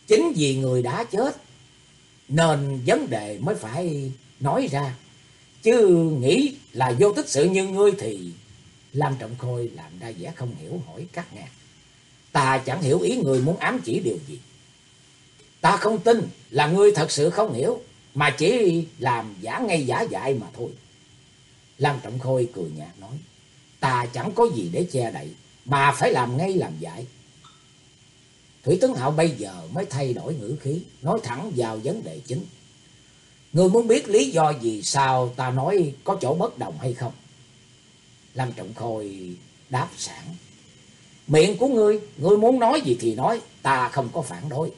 Chính vì người đã chết, nên vấn đề mới phải nói ra. Chứ nghĩ là vô tích sự như ngươi thì Lam Trọng Khôi làm ra vẻ không hiểu hỏi cắt ngang. Ta chẳng hiểu ý người muốn ám chỉ điều gì. Ta không tin là ngươi thật sự không hiểu, mà chỉ làm giả ngay giả dại mà thôi. Lam Trọng Khôi cười nhạt nói, ta chẳng có gì để che đậy, mà phải làm ngay làm dại. Thủy Tướng Hạo bây giờ mới thay đổi ngữ khí, nói thẳng vào vấn đề chính. Ngươi muốn biết lý do gì sao ta nói có chỗ bất đồng hay không? Lâm Trọng Khôi đáp sẵn. Miệng của ngươi, ngươi muốn nói gì thì nói, ta không có phản đối.